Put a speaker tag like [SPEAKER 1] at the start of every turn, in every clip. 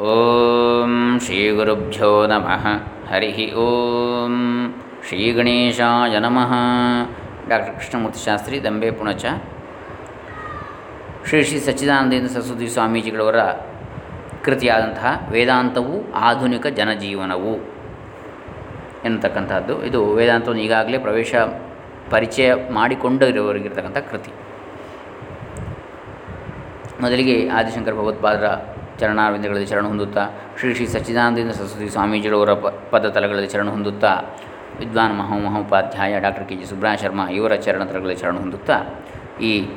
[SPEAKER 1] ಓಂ ಶ್ರೀ ಗುರುಭ್ಯೋ ನಮಃ. ಹರಿ ಓಂ ಶ್ರೀ ಗಣೇಶಾಯ ನಮಃ. ಡಾಕ್ಟರ್ ಕೃಷ್ಣಮೂರ್ತಿ ಶಾಸ್ತ್ರಿ ದಂಬೆ ಪುಣಚ. ಶ್ರೀ ಶ್ರೀ ಸಚ್ಚಿದಾನಂದೇಂದ್ರ ಸರಸ್ವತಿ ಸ್ವಾಮೀಜಿಗಳವರ ಕೃತಿಯಾದಂತಹ ವೇದಾಂತವು ಆಧುನಿಕ ಜನಜೀವನವು ಎನ್ನತಕ್ಕಂಥದ್ದು. ಇದು ವೇದಾಂತವನ್ನು ಈಗಾಗಲೇ ಪ್ರವೇಶ ಪರಿಚಯ ಮಾಡಿಕೊಂಡಿರುವವರಿಗಿರ್ತಕ್ಕಂಥ ಕೃತಿ. ಮೊದಲಿಗೆ ಆದಿಶಂಕರ ಭಗವತ್ಪಾದರ ಚರಣಾರವಿಂದಗಳಲ್ಲಿ ಚರಣ ಹೊಂದುತ್ತಾ, ಶ್ರೀ ಶ್ರೀ ಸಚ್ಚಿದಾನಂದ ಸರಸ್ವತಿ ಸ್ವಾಮೀಜಿಗಳವರ ಪದ ತಲಗಳಲ್ಲಿ ಚರಣ ಹೊಂದುತ್ತಾ, ವಿದ್ವಾನ್ ಮಹೋ ಮಹೋಪಾಧ್ಯಾಯ ಡಾಕ್ಟರ್ ಕೆ. ಜಿ. ಸುಬ್ರಹ ಶರ್ಮಾ ಇವರ ಚರಣತಲಗಳಲ್ಲಿ ಶರಣ ಹೊಂದುತ್ತಾ, ಈ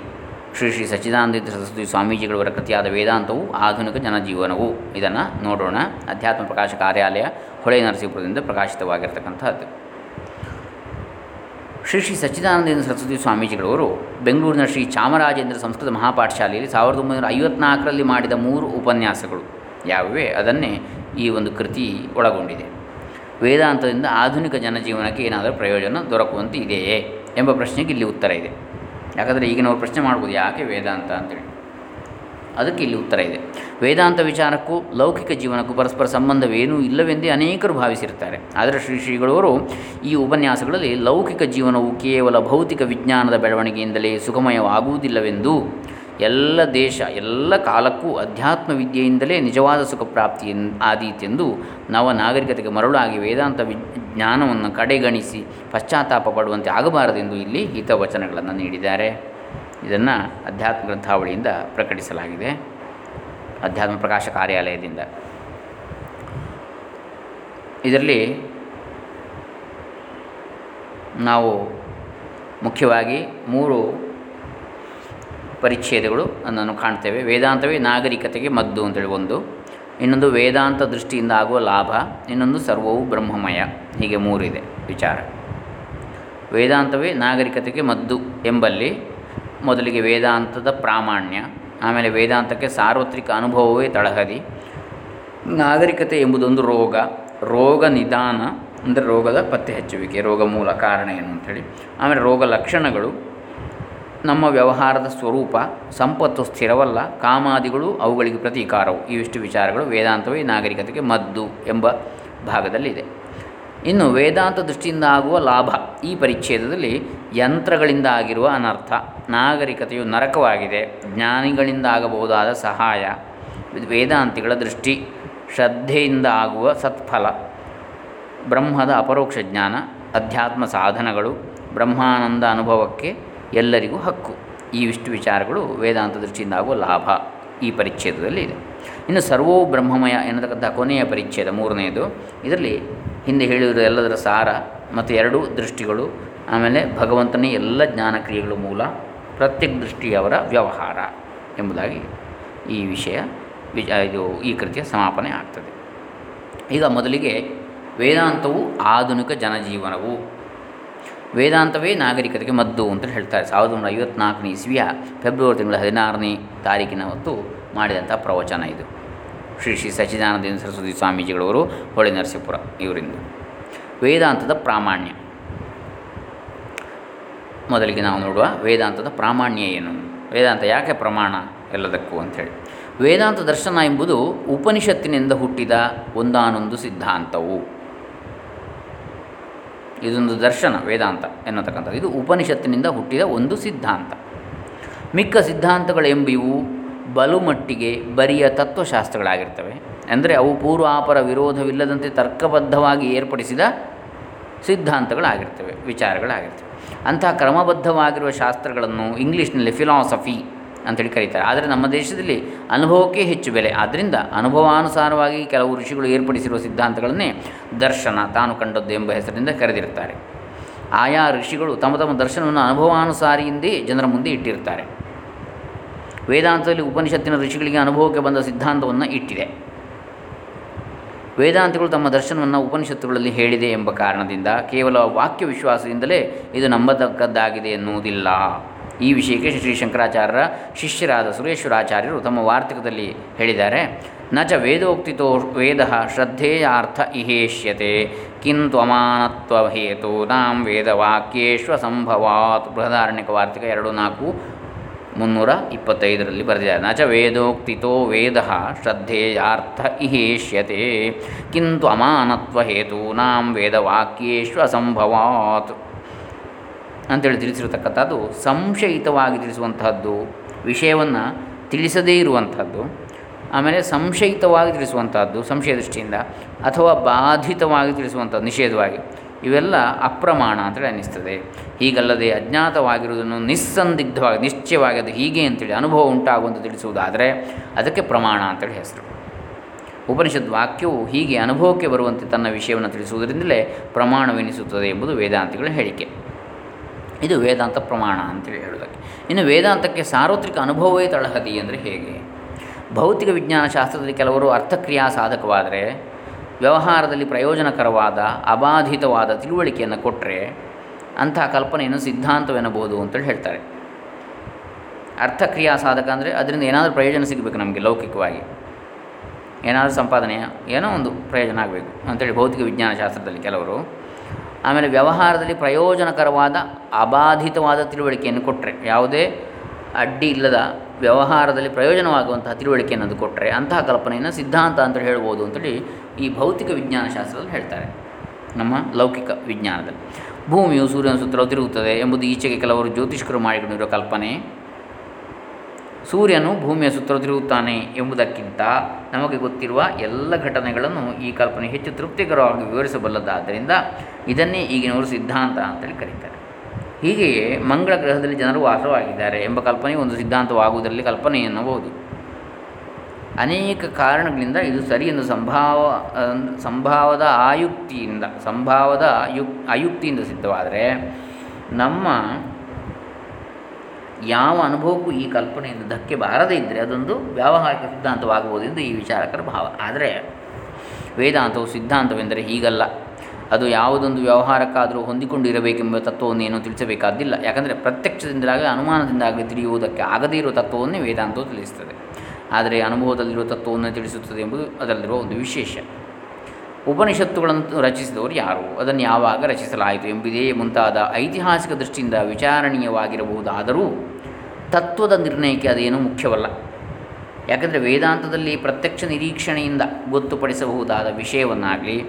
[SPEAKER 1] ಶ್ರೀ ಶ್ರೀ ಸಚ್ಚಿದಾನಂದ ಸರಸ್ವತಿ ಸ್ವಾಮೀಜಿಗಳವರ ಕೃತಿಯಾದ ವೇದಾಂತವು ಆಧುನಿಕ ಜನಜೀವನವು. ಇದನ್ನು ನೋಡೋಣ. ಅಧ್ಯಾತ್ಮ ಪ್ರಕಾಶ ಕಾರ್ಯಾಲಯ, ಹೊಳೆ ನರಸೀಪುರದಿಂದ ಪ್ರಕಾಶಿತವಾಗಿರ್ತಕ್ಕಂಥದ್ದು ಶ್ರೀ ಶ್ರೀ ಸಚ್ಚಿದಾನಂದೇಂದ್ರ ಸರಸ್ವತಿ ಸ್ವಾಮೀಜಿಗಳವರು ಬೆಂಗಳೂರಿನ ಶ್ರೀ ಚಾಮರಾಜೇಂದ್ರ ಸಂಸ್ಕೃತ ಮಹಾಪಾಠಶಾಲೆಯಲ್ಲಿ ಸಾವಿರದ ಒಂಬೈನೂರ ಐವತ್ನಾಲ್ಕರಲ್ಲಿ ಮಾಡಿದ ಮೂರು ಉಪನ್ಯಾಸಗಳು. ಯಾವುವೆ ಅದನ್ನೇ ಈ ಒಂದು ಕೃತಿ ಒಳಗೊಂಡಿದೆ. ವೇದಾಂತದಿಂದ ಆಧುನಿಕ ಜನಜೀವನಕ್ಕೆ ಏನಾದರೂ ಪ್ರಯೋಜನ ದೊರಕುವಂತೆ ಇದೆಯೇ ಎಂಬ ಪ್ರಶ್ನೆಗೆ ಇಲ್ಲಿ ಉತ್ತರ ಇದೆ. ಯಾಕಂದರೆ ಈಗಿನವರು ಪ್ರಶ್ನೆ ಮಾಡ್ಬೋದು ಯಾಕೆ ವೇದಾಂತ ಅಂತೇಳಿ. ಅದಕ್ಕೆ ಇಲ್ಲಿ ಉತ್ತರ ಇದೆ. ವೇದಾಂತ ವಿಚಾರಕ್ಕೂ ಲೌಕಿಕ ಜೀವನಕ್ಕೂ ಪರಸ್ಪರ ಸಂಬಂಧವೇನೂ ಇಲ್ಲವೆಂದೇ ಅನೇಕರು ಭಾವಿಸಿರ್ತಾರೆ. ಆದರೆ ಶ್ರೀ ಶ್ರೀಗಳವರು ಈ ಉಪನ್ಯಾಸಗಳಲ್ಲಿ ಲೌಕಿಕ ಜೀವನವು ಕೇವಲ ಭೌತಿಕ ವಿಜ್ಞಾನದ ಬೆಳವಣಿಗೆಯಿಂದಲೇ ಸುಖಮಯವಾಗುವುದಿಲ್ಲವೆಂದು ಎಲ್ಲ ದೇಶ, ಎಲ್ಲ ಕಾಲಕ್ಕೂ ಅಧ್ಯಾತ್ಮ ವಿದ್ಯೆಯಿಂದಲೇ ನಿಜವಾದ ಸುಖ ಪ್ರಾಪ್ತಿ ಆದೀತೆಂದು ನವ ನಾಗರಿಕತೆಗೆ ಮರಳಾಗಿ ವೇದಾಂತ ವಿಜ್ಞಾನವನ್ನು ಕಡೆಗಣಿಸಿ ಪಶ್ಚಾತ್ತಾಪ ಪಡುವಂತೆ ಆಗಬಾರದೆಂದು ಇಲ್ಲಿ ಹಿತವಚನಗಳನ್ನು ನೀಡಿದ್ದಾರೆ. ಇದನ್ನು ಅಧ್ಯಾತ್ಮ ಗ್ರಂಥಾವಳಿಯಿಂದ ಪ್ರಕಟಿಸಲಾಗಿದೆ. ಅಧ್ಯಾತ್ಮ ಪ್ರಕಾಶ ಕಾರ್ಯಾಲಯದಿಂದ. ಇದರಲ್ಲಿ ನಾವು ಮುಖ್ಯವಾಗಿ ಮೂರು ಪರಿಚ್ಛೇದಗಳು ಅನ್ನನ್ನು ಕಾಣ್ತೇವೆ. ವೇದಾಂತವೇ ನಾಗರಿಕತೆಗೆ ಮದ್ದು ಅಂತೇಳಿ ಒಂದು. ಇನ್ನೊಂದು ವೇದಾಂತ ದೃಷ್ಟಿಯಿಂದ ಆಗುವ ಲಾಭ, ಇನ್ನೊಂದು ಸರ್ವವು ಬ್ರಹ್ಮಮಯ. ಹೀಗೆ ಮೂರಿದೆ ವಿಚಾರ. ವೇದಾಂತವೇ ನಾಗರಿಕತೆಗೆ ಮದ್ದು ಎಂಬಲ್ಲಿ ಮೊದಲಿಗೆ ವೇದಾಂತದ ಪ್ರಾಮಾಣ್ಯ, ಆಮೇಲೆ ವೇದಾಂತಕ್ಕೆ ಸಾರ್ವತ್ರಿಕ ಅನುಭವವೇ ತಳಹದಿ. ನಾಗರಿಕತೆ ಎಂಬುದೊಂದು ರೋಗ ರೋಗ ನಿಧಾನ ಅಂದರೆ ರೋಗದ ಪತ್ತೆ ಹಚ್ಚುವಿಕೆ, ರೋಗ ಮೂಲ ಕಾರಣ ಏನು ಅಂಥೇಳಿ ಆಮೇಲೆ ರೋಗ ಲಕ್ಷಣಗಳು, ನಮ್ಮ ವ್ಯವಹಾರದ ಸ್ವರೂಪ, ಸಂಪತ್ತು ಸ್ಥಿರವಲ್ಲ, ಕಾಮಾದಿಗಳು ಅವುಗಳಿಗೆ ಪ್ರತೀಕಾರವು. ಇವಿಷ್ಟು ವಿಚಾರಗಳು ವೇದಾಂತವೇ ನಾಗರಿಕತೆಗೆ ಮದ್ದು ಎಂಬ ಭಾಗದಲ್ಲಿದೆ. ಇನ್ನು ವೇದಾಂತ ದೃಷ್ಟಿಯಿಂದ ಆಗುವ ಲಾಭ ಈ ಪರಿಚ್ಛೇದದಲ್ಲಿ ಯಂತ್ರಗಳಿಂದ ಆಗಿರುವ ಅನರ್ಥ. ನಾಗರಿಕತೆಯು ನರಕವಾಗಿದೆ. ಜ್ಞಾನಿಗಳಿಂದ ಆಗಬಹುದಾದ ಸಹಾಯ. ವೇದಾಂತಿಗಳ ದೃಷ್ಟಿ. ಶ್ರದ್ಧೆಯಿಂದ ಆಗುವ ಸತ್ಫಲ. ಬ್ರಹ್ಮದ ಅಪರೋಕ್ಷ ಜ್ಞಾನ, ಅಧ್ಯಾತ್ಮ ಸಾಧನಗಳು, ಬ್ರಹ್ಮಾನಂದ ಅನುಭವಕ್ಕೆ ಎಲ್ಲರಿಗೂ ಹಕ್ಕು. ಈ ಇಷ್ಟು ವಿಚಾರಗಳು ವೇದಾಂತ ದೃಷ್ಟಿಯಿಂದ ಆಗುವ ಲಾಭ ಈ ಪರಿಚ್ಛೇದದಲ್ಲಿ ಇದೆ. ಇನ್ನು ಸರ್ವೋ ಬ್ರಹ್ಮಮಯ ಎನ್ನತಕ್ಕಂಥ ಕೊನೆಯ ಪರಿಚ್ಛೇದ ಮೂರನೆಯದು ಇದರಲ್ಲಿ ಹಿಂದೆ ಹೇಳಿರೋ ಎಲ್ಲದರ ಸಾರ ಮತ್ತು ಎರಡೂ ದೃಷ್ಟಿಗಳು, ಆಮೇಲೆ ಭಗವಂತನೇ ಎಲ್ಲ ಜ್ಞಾನಕ್ರಿಯೆಗಳ ಮೂಲ, ಪ್ರತ್ಯೇಕ ದೃಷ್ಟಿಯವರ ವ್ಯವಹಾರ ಎಂಬುದಾಗಿ ಈ ವಿಷಯ ವಿಜ, ಇದು ಈ ಕೃತಿಯ ಸಮಾಪನೆ ಆಗ್ತದೆ. ಈಗ ಮೊದಲಿಗೆ ವೇದಾಂತವು ಆಧುನಿಕ ಜನಜೀವನವು. ವೇದಾಂತವೇ ನಾಗರಿಕತೆಗೆ ಮದ್ದು ಅಂತ ಹೇಳ್ತಾರೆ. ಸಾವಿರದ ಒಂಬೈನೂರ ಐವತ್ನಾಲ್ಕನೇ ಇಸ್ವಿಯ ಫೆಬ್ರವರಿ ತಿಂಗಳ ಹದಿನಾರನೇ ತಾರೀಕಿನ ಹೊತ್ತು ಮಾಡಿದಂಥ ಪ್ರವಚನ ಇದು. ಶ್ರೀ ಶ್ರೀ ಸಚ್ಚಿದಾನಂದ ಸರಸ್ವತಿ ಸ್ವಾಮೀಜಿಗಳವರು ಹೊಳೆ ನರಸೀಪುರ ಇವರಿಂದ. ವೇದಾಂತದ ಪ್ರಾಮಾಣ್ಯ. ಮೊದಲಿಗೆ ನಾವು ನೋಡುವ ವೇದಾಂತದ ಪ್ರಾಮಾಣ್ಯ ಏನು? ವೇದಾಂತ ಯಾಕೆ ಪ್ರಮಾಣ ಎಲ್ಲದಕ್ಕೂ ಅಂಥೇಳಿ. ವೇದಾಂತ ದರ್ಶನ ಎಂಬುದು ಉಪನಿಷತ್ತಿನಿಂದ ಹುಟ್ಟಿದ ಒಂದಾನೊಂದು ಸಿದ್ಧಾಂತವು. ಇದೊಂದು ದರ್ಶನ, ವೇದಾಂತ ಎನ್ನತಕ್ಕಂಥದ್ದು. ಇದು ಉಪನಿಷತ್ತಿನಿಂದ ಹುಟ್ಟಿದ ಒಂದು ಸಿದ್ಧಾಂತ. ಮಿಕ್ಕ ಸಿದ್ಧಾಂತಗಳೆಂಬಿವು ಬಲುಮಟ್ಟಿಗೆ ಬರಿಯ ತತ್ವಶಾಸ್ತ್ರಗಳಾಗಿರ್ತವೆ. ಅಂದರೆ ಅವು ಪೂರ್ವಾಪರ ವಿರೋಧವಿಲ್ಲದಂತೆ ತರ್ಕಬದ್ಧವಾಗಿ ಏರ್ಪಡಿಸಿದ ಸಿದ್ಧಾಂತಗಳಾಗಿರ್ತವೆ, ವಿಚಾರಗಳಾಗಿರ್ತವೆ. ಅಂತಹ ಕ್ರಮಬದ್ಧವಾಗಿರುವ ಶಾಸ್ತ್ರಗಳನ್ನು ಇಂಗ್ಲೀಷ್ನಲ್ಲಿ ಫಿಲಾಸಫಿ ಅಂತೇಳಿ ಕರೀತಾರೆ. ಆದರೆ ನಮ್ಮ ದೇಶದಲ್ಲಿ ಅನುಭವಕ್ಕೆ ಹೆಚ್ಚು ಬೆಲೆ. ಆದ್ದರಿಂದ ಅನುಭವಾನುಸಾರವಾಗಿ ಕೆಲವು ಋಷಿಗಳು ಏರ್ಪಡಿಸಿರುವ ಸಿದ್ಧಾಂತಗಳನ್ನೇ ದರ್ಶನ, ತಾನು ಕಂಡದ್ದು ಎಂಬ ಹೆಸರಿನಿಂದ ಕರೆದಿರ್ತಾರೆ ಆಯಾ ಋಷಿಗಳು ತಮ್ಮ ತಮ್ಮ ದರ್ಶನವನ್ನು ಅನುಭವಾನುಸಾರಿಯಿಂದೇ ಜನರ ಮುಂದೆ ಇಟ್ಟಿರ್ತಾರೆ ವೇದಾಂತದಲ್ಲಿ ಉಪನಿಷತ್ತಿನ ಋಷಿಗಳಿಗೆ ಅನುಭವಕ್ಕೆ ಬಂದ ಸಿದ್ಧಾಂತವನ್ನು ಇಟ್ಟಿದೆ. ವೇದಾಂತಗಳು ತಮ್ಮ ದರ್ಶನವನ್ನು ಉಪನಿಷತ್ತುಗಳಲ್ಲಿ ಹೇಳಿದೆ ಎಂಬ ಕಾರಣದಿಂದ ಕೇವಲ ವಾಕ್ಯ ವಿಶ್ವಾಸದಿಂದಲೇ ಇದು ನಂಬತಕ್ಕದ್ದಾಗಿದೆ ಎನ್ನುವುದಿಲ್ಲ. ಈ ವಿಷಯಕ್ಕೆ ಶ್ರೀ ಶಂಕರಾಚಾರ್ಯರ ಶಿಷ್ಯರಾದ ಸುರೇಶ್ವರಾಚಾರ್ಯರು ತಮ್ಮ ವಾರ್ತಿಕದಲ್ಲಿ ಹೇಳಿದ್ದಾರೆ. ನ ಚ ವೇದೋಕ್ತಿತೋ ವೇದ ಶ್ರದ್ಧೇಯಾರ್ಥ ಇಹೇಷ್ಯತೆ. ಕಿನ್ ತ್ವಮಾನತ್ವ ಹೇತು ನಾಂ ವೇದವಾಕ್ಯೇಶ್ವ ಸಂಭವಾತ್ ಬೃಹದಾರಣ್ಯಕ ವಾರ್ತಿಕ ಎರಡು ನಾಲ್ಕು ಮುನ್ನೂರ ಇಪ್ಪತ್ತೈದರಲ್ಲಿ ಬರೆದಿದ್ದಾರೆ ನಚ ವೇದೋಕ್ತಿತೋ ವೇದ ಶ್ರದ್ಧೇಯಾರ್ಥ ಇಹೇಷ್ಯತೆ. ಕಿಂತು ಅಮಾನತ್ವ ಹೇತೂನಾಂ ವೇದವಾಕ್ಯೇಶ್ವ ಅಸಂಭವಾತ್ ಅಂತೇಳಿ ತಿಳಿಸಿರತಕ್ಕಂಥದ್ದು, ಸಂಶಯಿತವಾಗಿ ತಿಳಿಸುವಂಥದ್ದು, ವಿಷಯವನ್ನು ತಿಳಿಸದೇ ಇರುವಂಥದ್ದು, ಆಮೇಲೆ ಸಂಶಯಿತವಾಗಿ ತಿಳಿಸುವಂಥದ್ದು ಸಂಶಯ ದೃಷ್ಟಿಯಿಂದ ಅಥವಾ ಬಾಧಿತವಾಗಿ ತಿಳಿಸುವಂಥದ್ದು, ನಿಷೇಧವಾಗಿ. ಇವೆಲ್ಲ ಅಪ್ರಮಾಣ ಅಂತೇಳಿ ಅನ್ನಿಸ್ತದೆ. ಹೀಗಲ್ಲದೆ ಅಜ್ಞಾತವಾಗಿರುವುದನ್ನು ನಿಸ್ಸಂದಿಗ್ಧವಾಗಿ, ನಿಶ್ಚಯವಾಗಿ ಅದು ಹೀಗೆ ಅಂತೇಳಿ ಅನುಭವ ಉಂಟಾಗುವಂಥ ತಿಳಿಸುವುದಾದರೆ ಅದಕ್ಕೆ ಪ್ರಮಾಣ ಅಂತೇಳಿ ಹೆಸರು. ಉಪನಿಷತ್ ವಾಕ್ಯವು ಹೀಗೆ ಅನುಭವಕ್ಕೆ ಬರುವಂತೆ ತನ್ನ ವಿಷಯವನ್ನು ತಿಳಿಸುವುದರಿಂದಲೇ ಪ್ರಮಾಣವೆನಿಸುತ್ತದೆ ಎಂಬುದು ವೇದಾಂತಿಗಳ ಹೇಳಿಕೆ. ಇದು ವೇದಾಂತ ಪ್ರಮಾಣ ಅಂತೇಳಿ ಹೇಳೋದಕ್ಕೆ ಇನ್ನು ವೇದಾಂತಕ್ಕೆ ಸಾರ್ವತ್ರಿಕ ಅನುಭವವೇ ತಳಹದಿ ಅಂದರೆ ಹೇಗೆ? ಭೌತಿಕ ವಿಜ್ಞಾನ ಶಾಸ್ತ್ರದಲ್ಲಿ ಕೆಲವರು ಅರ್ಥಕ್ರಿಯಾ ಸಾಧಕವಾದರೆ ವ್ಯವಹಾರದಲ್ಲಿ ಪ್ರಯೋಜನಕರವಾದ, ಅಬಾಧಿತವಾದ ತಿಳುವಳಿಕೆಯನ್ನು ಕೊಟ್ಟರೆ ಅಂತಹ ಕಲ್ಪನೆಯನ್ನು ಸಿದ್ಧಾಂತವೆನ್ನಬಹುದು ಅಂತೇಳಿ ಹೇಳ್ತಾರೆ. ಅರ್ಥಕ್ರಿಯಾ ಸಾಧಕ ಅಂದರೆ ಅದರಿಂದ ಏನಾದರೂ ಪ್ರಯೋಜನ ಸಿಗಬೇಕು ನಮಗೆ ಲೌಕಿಕವಾಗಿ. ಏನಾದರೂ ಸಂಪಾದನೆಯ ಏನೋ ಒಂದು ಪ್ರಯೋಜನ ಆಗಬೇಕು ಅಂತೇಳಿ ಭೌತಿಕ ವಿಜ್ಞಾನ ಶಾಸ್ತ್ರದಲ್ಲಿ ಕೆಲವರು. ಆಮೇಲೆ ವ್ಯವಹಾರದಲ್ಲಿ ಪ್ರಯೋಜನಕರವಾದ, ಅಬಾಧಿತವಾದ ತಿಳುವಳಿಕೆಯನ್ನು ಕೊಟ್ಟರೆ ಯಾವುದೇ ಅಡ್ಡಿ ಇಲ್ಲದ ವ್ಯವಹಾರದಲ್ಲಿ ಪ್ರಯೋಜನವಾಗುವಂತಹ ತಿಳುವಳಿಕೆಯನ್ನು ಅದು ಕೊಟ್ಟರೆ ಅಂತಹ ಕಲ್ಪನೆಯನ್ನು ಸಿದ್ಧಾಂತ ಅಂತ ಹೇಳ್ಬೋದು ಅಂತೇಳಿ ಈ ಭೌತಿಕ ವಿಜ್ಞಾನ ಶಾಸ್ತ್ರದಲ್ಲಿ ಹೇಳ್ತಾರೆ. ನಮ್ಮ ಲೌಕಿಕ ವಿಜ್ಞಾನದಲ್ಲಿ. ಭೂಮಿಯು ಸೂರ್ಯನ ಸುತ್ತಲೂ ತಿರುಗುತ್ತದೆ ಎಂಬುದು ಈಚೆಗೆ ಕೆಲವರು ಜ್ಯೋತಿಷ್ಕರು ಮಾಡಿಕೊಂಡಿರುವ ಕಲ್ಪನೆ. ಸೂರ್ಯನು ಭೂಮಿಯ ಸುತ್ತಲೂ ತಿರುಗುತ್ತಾನೆ ಎಂಬುದಕ್ಕಿಂತ ನಮಗೆ ಗೊತ್ತಿರುವ ಎಲ್ಲ ಘಟನೆಗಳನ್ನು ಈ ಕಲ್ಪನೆ ಹೆಚ್ಚು ತೃಪ್ತಿಕರವಾಗಿ ವಿವರಿಸಬಲ್ಲದಾದ್ದರಿಂದ ಇದನ್ನೇ ಈಗಿನವರು ಸಿದ್ಧಾಂತ ಅಂತೇಳಿ ಕರೀತಾರೆ. ಹೀಗೆಯೇ ಮಂಗಳ ಗ್ರಹದಲ್ಲಿ ಜನರು ವಾಸವಾಗಿದ್ದಾರೆ ಎಂಬ ಕಲ್ಪನೆ ಒಂದು ಸಿದ್ಧಾಂತವಾಗುವುದರಲ್ಲಿ ಕಲ್ಪನೆ ಎನ್ನಬಹುದು ಅನೇಕ ಕಾರಣಗಳಿಂದ ಇದು ಸರಿ ಎಂದು ಸಂಭಾವ ಸಂಭಾವದ ಆಯುಕ್ತಿಯಿಂದ, ಸಂಭಾವದ ಯುಕ್ ಅಯುಕ್ತಿಯಿಂದ ಸಿದ್ಧವಾದರೆ ನಮ್ಮ ಯಾವ ಅನುಭವಕ್ಕೂ ಈ ಕಲ್ಪನೆಯಿಂದ ಧಕ್ಕೆ ಬಾರದೇ ಇದ್ದರೆ ಅದೊಂದು ವ್ಯಾವಹಾರಿಕ ಸಿದ್ಧಾಂತವಾಗಬಹುದು ಎಂದು ಈ ವಿಚಾರಕರ ಭಾವ. ಆದರೆ ವೇದಾಂತವು ಸಿದ್ಧಾಂತವೆಂದರೆ ಹೀಗಲ್ಲ. ಅದು ಯಾವುದೊಂದು ವ್ಯವಹಾರಕ್ಕಾದರೂ ಹೊಂದಿಕೊಂಡಿರಬೇಕೆಂಬ ತತ್ವವನ್ನು ಏನೂ ತಿಳಿಸಬೇಕಾದ್ದಿಲ್ಲ ಯಾಕಂದರೆ ಪ್ರತ್ಯಕ್ಷದಿಂದಾಗಲಿ ಅನುಮಾನದಿಂದಾಗಲಿ ತಿಳಿಯುವುದಕ್ಕೆ ಆಗದೇ ಇರುವ ತತ್ವವನ್ನೇ ವೇದಾಂತವು ತಿಳಿಸುತ್ತದೆ. ಆದರೆ ಅನುಭವದಲ್ಲಿರುವ ತತ್ವವನ್ನು ತಿಳಿಸುತ್ತದೆ ಎಂಬುದು ಅದರಲ್ಲಿರುವ ಒಂದು ವಿಶೇಷ. ಉಪನಿಷತ್ತುಗಳನ್ನು ರಚಿಸಿದವರು ಯಾರು? ಅದನ್ನು ಯಾವಾಗ ರಚಿಸಲಾಯಿತು ಎಂಬುದೇ ಮುಂತಾದ ಐತಿಹಾಸಿಕ ದೃಷ್ಟಿಯಿಂದ ವಿಚಾರಣೀಯವಾಗಿರಬಹುದಾದರೂ ತತ್ವದ ನಿರ್ಣಯಕ್ಕೆ ಅದೇನೂ ಮುಖ್ಯವಲ್ಲ. ಯಾಕಂದರೆ ವೇದಾಂತದಲ್ಲಿ ಪ್ರತ್ಯಕ್ಷ ನಿರೀಕ್ಷಣೆಯಿಂದ ಗೊತ್ತುಪಡಿಸಬಹುದಾದ ವಿಷಯವನ್ನಾಗಲಿ,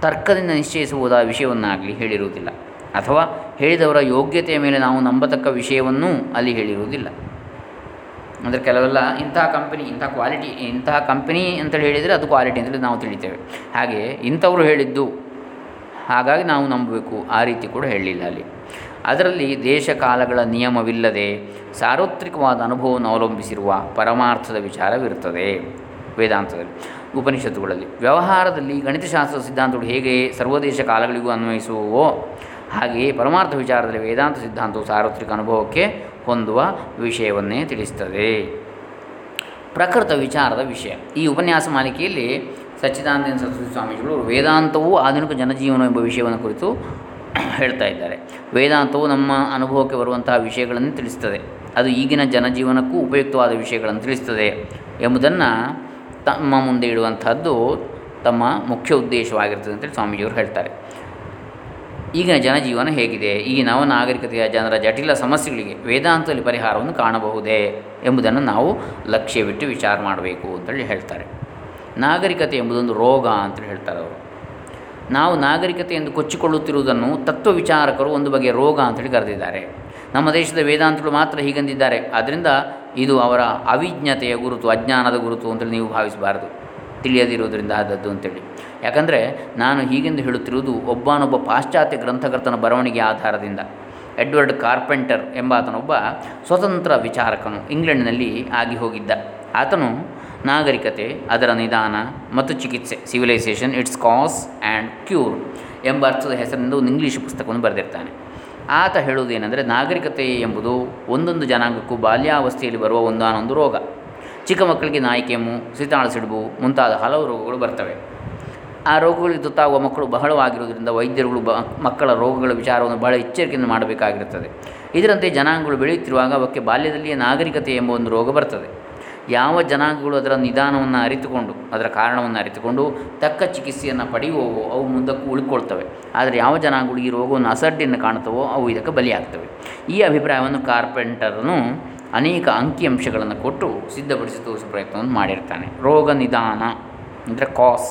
[SPEAKER 1] ತರ್ಕದಿಂದ ನಿಶ್ಚಯಿಸಬಹುದಾದ ವಿಷಯವನ್ನಾಗಲಿ ಹೇಳಿರುವುದಿಲ್ಲ. ಅಥವಾ ಹೇಳಿದವರ ಯೋಗ್ಯತೆಯ ಮೇಲೆ ನಾವು ನಂಬತಕ್ಕ ವಿಷಯವನ್ನೂ ಅಲ್ಲಿ ಹೇಳಿರುವುದಿಲ್ಲ. ಅಂದರೆ ಕೆಲವೆಲ್ಲ ಇಂತಹ ಕಂಪನಿ ಇಂಥ ಕ್ವಾಲಿಟಿ ಇಂತಹ ಕಂಪನಿ ಅಂತೇಳಿ ಹೇಳಿದರೆ ಅದು ಕ್ವಾಲಿಟಿ ಅಂತೇಳಿ ನಾವು ತಿಳಿತೇವೆ. ಹಾಗೆ ಇಂಥವರು ಹೇಳಿದ್ದು, ಹಾಗಾಗಿ ನಾವು ನಂಬಬೇಕು. ಆ ರೀತಿ ಕೂಡ ಹೇಳಲಿಲ್ಲ ಅಲ್ಲಿ. ಅದರಲ್ಲಿ ದೇಶ ಕಾಲಗಳ ನಿಯಮವಿಲ್ಲದೆ ಸಾರ್ವತ್ರಿಕವಾದ ಅನುಭವವನ್ನು ಅವಲಂಬಿಸಿರುವ ಪರಮಾರ್ಥದ ವಿಚಾರವಿರುತ್ತದೆ ವೇದಾಂತದಲ್ಲಿ, ಉಪನಿಷತ್ತುಗಳಲ್ಲಿ. ವ್ಯವಹಾರದಲ್ಲಿ ಗಣಿತಶಾಸ್ತ್ರದ ಸಿದ್ಧಾಂತಗಳು ಹೇಗೆ ಸರ್ವದೇಶ ಕಾಲಗಳಿಗೂ ಅನ್ವಯಿಸುವವೋ ಹಾಗೆಯೇ ಪರಮಾರ್ಥ ವಿಚಾರದಲ್ಲಿ ವೇದಾಂತ ಸಿದ್ಧಾಂತವು ಸಾರ್ವತ್ರಿಕ ಅನುಭವಕ್ಕೆ ಹೊಂದುವ ವಿಷಯವನ್ನೇ ತಿಳಿಸ್ತದೆ. ಪ್ರಕೃತ ವಿಚಾರದ ವಿಷಯ. ಈ ಉಪನ್ಯಾಸ ಮಾಲಿಕೆಯಲ್ಲಿ ಸಚ್ಚಿದಾನಂದ ಸರಸ್ವತಿ ಸ್ವಾಮೀಜಿಗಳು ವೇದಾಂತವು ಆಧುನಿಕ ಜನಜೀವನ ಎಂಬ ವಿಷಯವನ್ನು ಕುರಿತು ಹೇಳ್ತಾ ಇದ್ದಾರೆ. ವೇದಾಂತವು ನಮ್ಮ ಅನುಭವಕ್ಕೆ ಬರುವಂತಹ ವಿಷಯಗಳನ್ನು ತಿಳಿಸ್ತದೆ. ಅದು ಈಗಿನ ಜನಜೀವನಕ್ಕೂ ಉಪಯುಕ್ತವಾದ ವಿಷಯಗಳನ್ನು ತಿಳಿಸ್ತದೆ ಎಂಬುದನ್ನು ತಮ್ಮ ಮುಂದೆ ಇಡುವಂಥದ್ದು ತಮ್ಮ ಮುಖ್ಯ ಉದ್ದೇಶವಾಗಿರ್ತದೆ ಅಂತೇಳಿ ಸ್ವಾಮೀಜಿಯವರು ಹೇಳ್ತಾರೆ. ಈಗಿನ ಜನಜೀವನ ಹೇಗಿದೆ? ಈ ನವನಾಗರಿಕತೆಯ ಜನರ ಜಟಿಲ ಸಮಸ್ಯೆಗಳಿಗೆ ವೇದಾಂತದಲ್ಲಿ ಪರಿಹಾರವನ್ನು ಕಾಣಬಹುದೇ ಎಂಬುದನ್ನು ನಾವು ಲಕ್ಷ್ಯವಿಟ್ಟು ವಿಚಾರ ಮಾಡಬೇಕು ಅಂತೇಳಿ ಹೇಳ್ತಾರೆ. ನಾಗರಿಕತೆ ಎಂಬುದೊಂದು ರೋಗ ಅಂತೇಳಿ ಹೇಳ್ತಾರೆ ಅವರು. ನಾವು ನಾಗರಿಕತೆ ಎಂದು ಕೊಚ್ಚಿಕೊಳ್ಳುತ್ತಿರುವುದನ್ನು ತತ್ವ ವಿಚಾರಕರು ಒಂದು ಬಗೆಯ ರೋಗ ಅಂತೇಳಿ ಕರೆದಿದ್ದಾರೆ. ನಮ್ಮ ದೇಶದ ವೇದಾಂತಗಳು ಮಾತ್ರ ಹೀಗಂದಿದ್ದಾರೆ. ಆದ್ದರಿಂದ ಇದು ಅವರ ಅವಿಜ್ಞತೆಯ ಗುರುತು, ಅಜ್ಞಾನದ ಗುರುತು ಅಂತೇಳಿ ನೀವು ಭಾವಿಸಬಾರದು. ತಿಳಿಯದಿರುವುದರಿಂದ ಆದದ್ದು ಅಂತೇಳಿ. ಯಾಕಂದರೆ ನಾನು ಹೀಗೆಂದು ಹೇಳುತ್ತಿರುವುದು ಒಬ್ಬನೊಬ್ಬ ಪಾಶ್ಚಾತ್ಯ ಗ್ರಂಥಕರ್ತನ ಬರವಣಿಗೆ ಆಧಾರದಿಂದ. ಎಡ್ವರ್ಡ್ ಕಾರ್ಪೆಂಟರ್ ಎಂಬಾತನೊಬ್ಬ ಸ್ವತಂತ್ರ ವಿಚಾರಕನು ಇಂಗ್ಲೆಂಡ್ನಲ್ಲಿ ಆಗಿ ಹೋಗಿದ್ದ. ಆತನು ನಾಗರಿಕತೆ, ಅದರ ನಿಧಾನ ಮತ್ತು ಚಿಕಿತ್ಸೆ civilisation its cause and cure ಎಂಬ ಅರ್ಥದ ಹೆಸರಿನಿಂದ ಒಂದು ಇಂಗ್ಲೀಷ್ ಪುಸ್ತಕವನ್ನು ಬರೆದಿರ್ತಾನೆ. ಆತ ಹೇಳುವುದೇನೆಂದರೆ ನಾಗರಿಕತೆ ಎಂಬುದು ಒಂದೊಂದು ಜನಾಂಗಕ್ಕೂ ಬಾಲ್ಯಾವಸ್ಥೆಯಲ್ಲಿ ಬರುವ ಒಂದಾನೊಂದು ರೋಗ. ಚಿಕ್ಕ ಮಕ್ಕಳಿಗೆ ನಾಯಿ ಕೆಮ್ಮು ಸಿಡುಬು ಮುಂತಾದ ಹಲವು ರೋಗಗಳು ಬರ್ತವೆ. ಆ ರೋಗಗಳಿಗೆ ತುತ್ತಾಗುವ ಮಕ್ಕಳು ಬಹಳವಾಗಿರುವುದರಿಂದ ವೈದ್ಯರುಗಳು ಬ, ಮಕ್ಕಳ ರೋಗಗಳ ವಿಚಾರವನ್ನು ಬಹಳ ಎಚ್ಚರಿಕೆಯಿಂದ ಮಾಡಬೇಕಾಗಿರುತ್ತದೆ. ಇದರಂತೆ ಜನಾಂಗಗಳು ಬೆಳೆಯುತ್ತಿರುವಾಗ ಅವಕ್ಕೆ ಬಾಲ್ಯದಲ್ಲಿಯೇ ನಾಗರಿಕತೆ ಎಂಬ ಒಂದು ರೋಗ ಬರ್ತದೆ. ಯಾವ ಜನಾಂಗಗಳು ಅದರ ನಿಧಾನವನ್ನು ಅರಿತುಕೊಂಡು, ಅದರ ಕಾರಣವನ್ನು ಅರಿತುಕೊಂಡು ತಕ್ಕ ಚಿಕಿತ್ಸೆಯನ್ನು ಪಡೆಯುವವೋ ಅವು ಮುಂದಕ್ಕೂ ಉಳ್ಕೊಳ್ತವೆ. ಆದರೆ ಯಾವ ಜನಾಂಗಗಳು ಈ ರೋಗವನ್ನು ಅಸಡ್ಡಿಯನ್ನು ಕಾಣುತ್ತವೋ ಅವು ಇದಕ್ಕೆ ಬಲಿಯಾಗ್ತವೆ. ಈ ಅಭಿಪ್ರಾಯವನ್ನು ಕಾರ್ಪೆಂಟರ್ನು ಅನೇಕ ಅಂಕಿಅಂಶಗಳನ್ನು ಕೊಟ್ಟು ಸಿದ್ಧಪಡಿಸಿ ತೋರಿಸುವ ಪ್ರಯತ್ನವನ್ನು ಮಾಡಿರ್ತಾನೆ. ರೋಗ ನಿಧಾನ ಅಂದರೆ ಕಾಸ್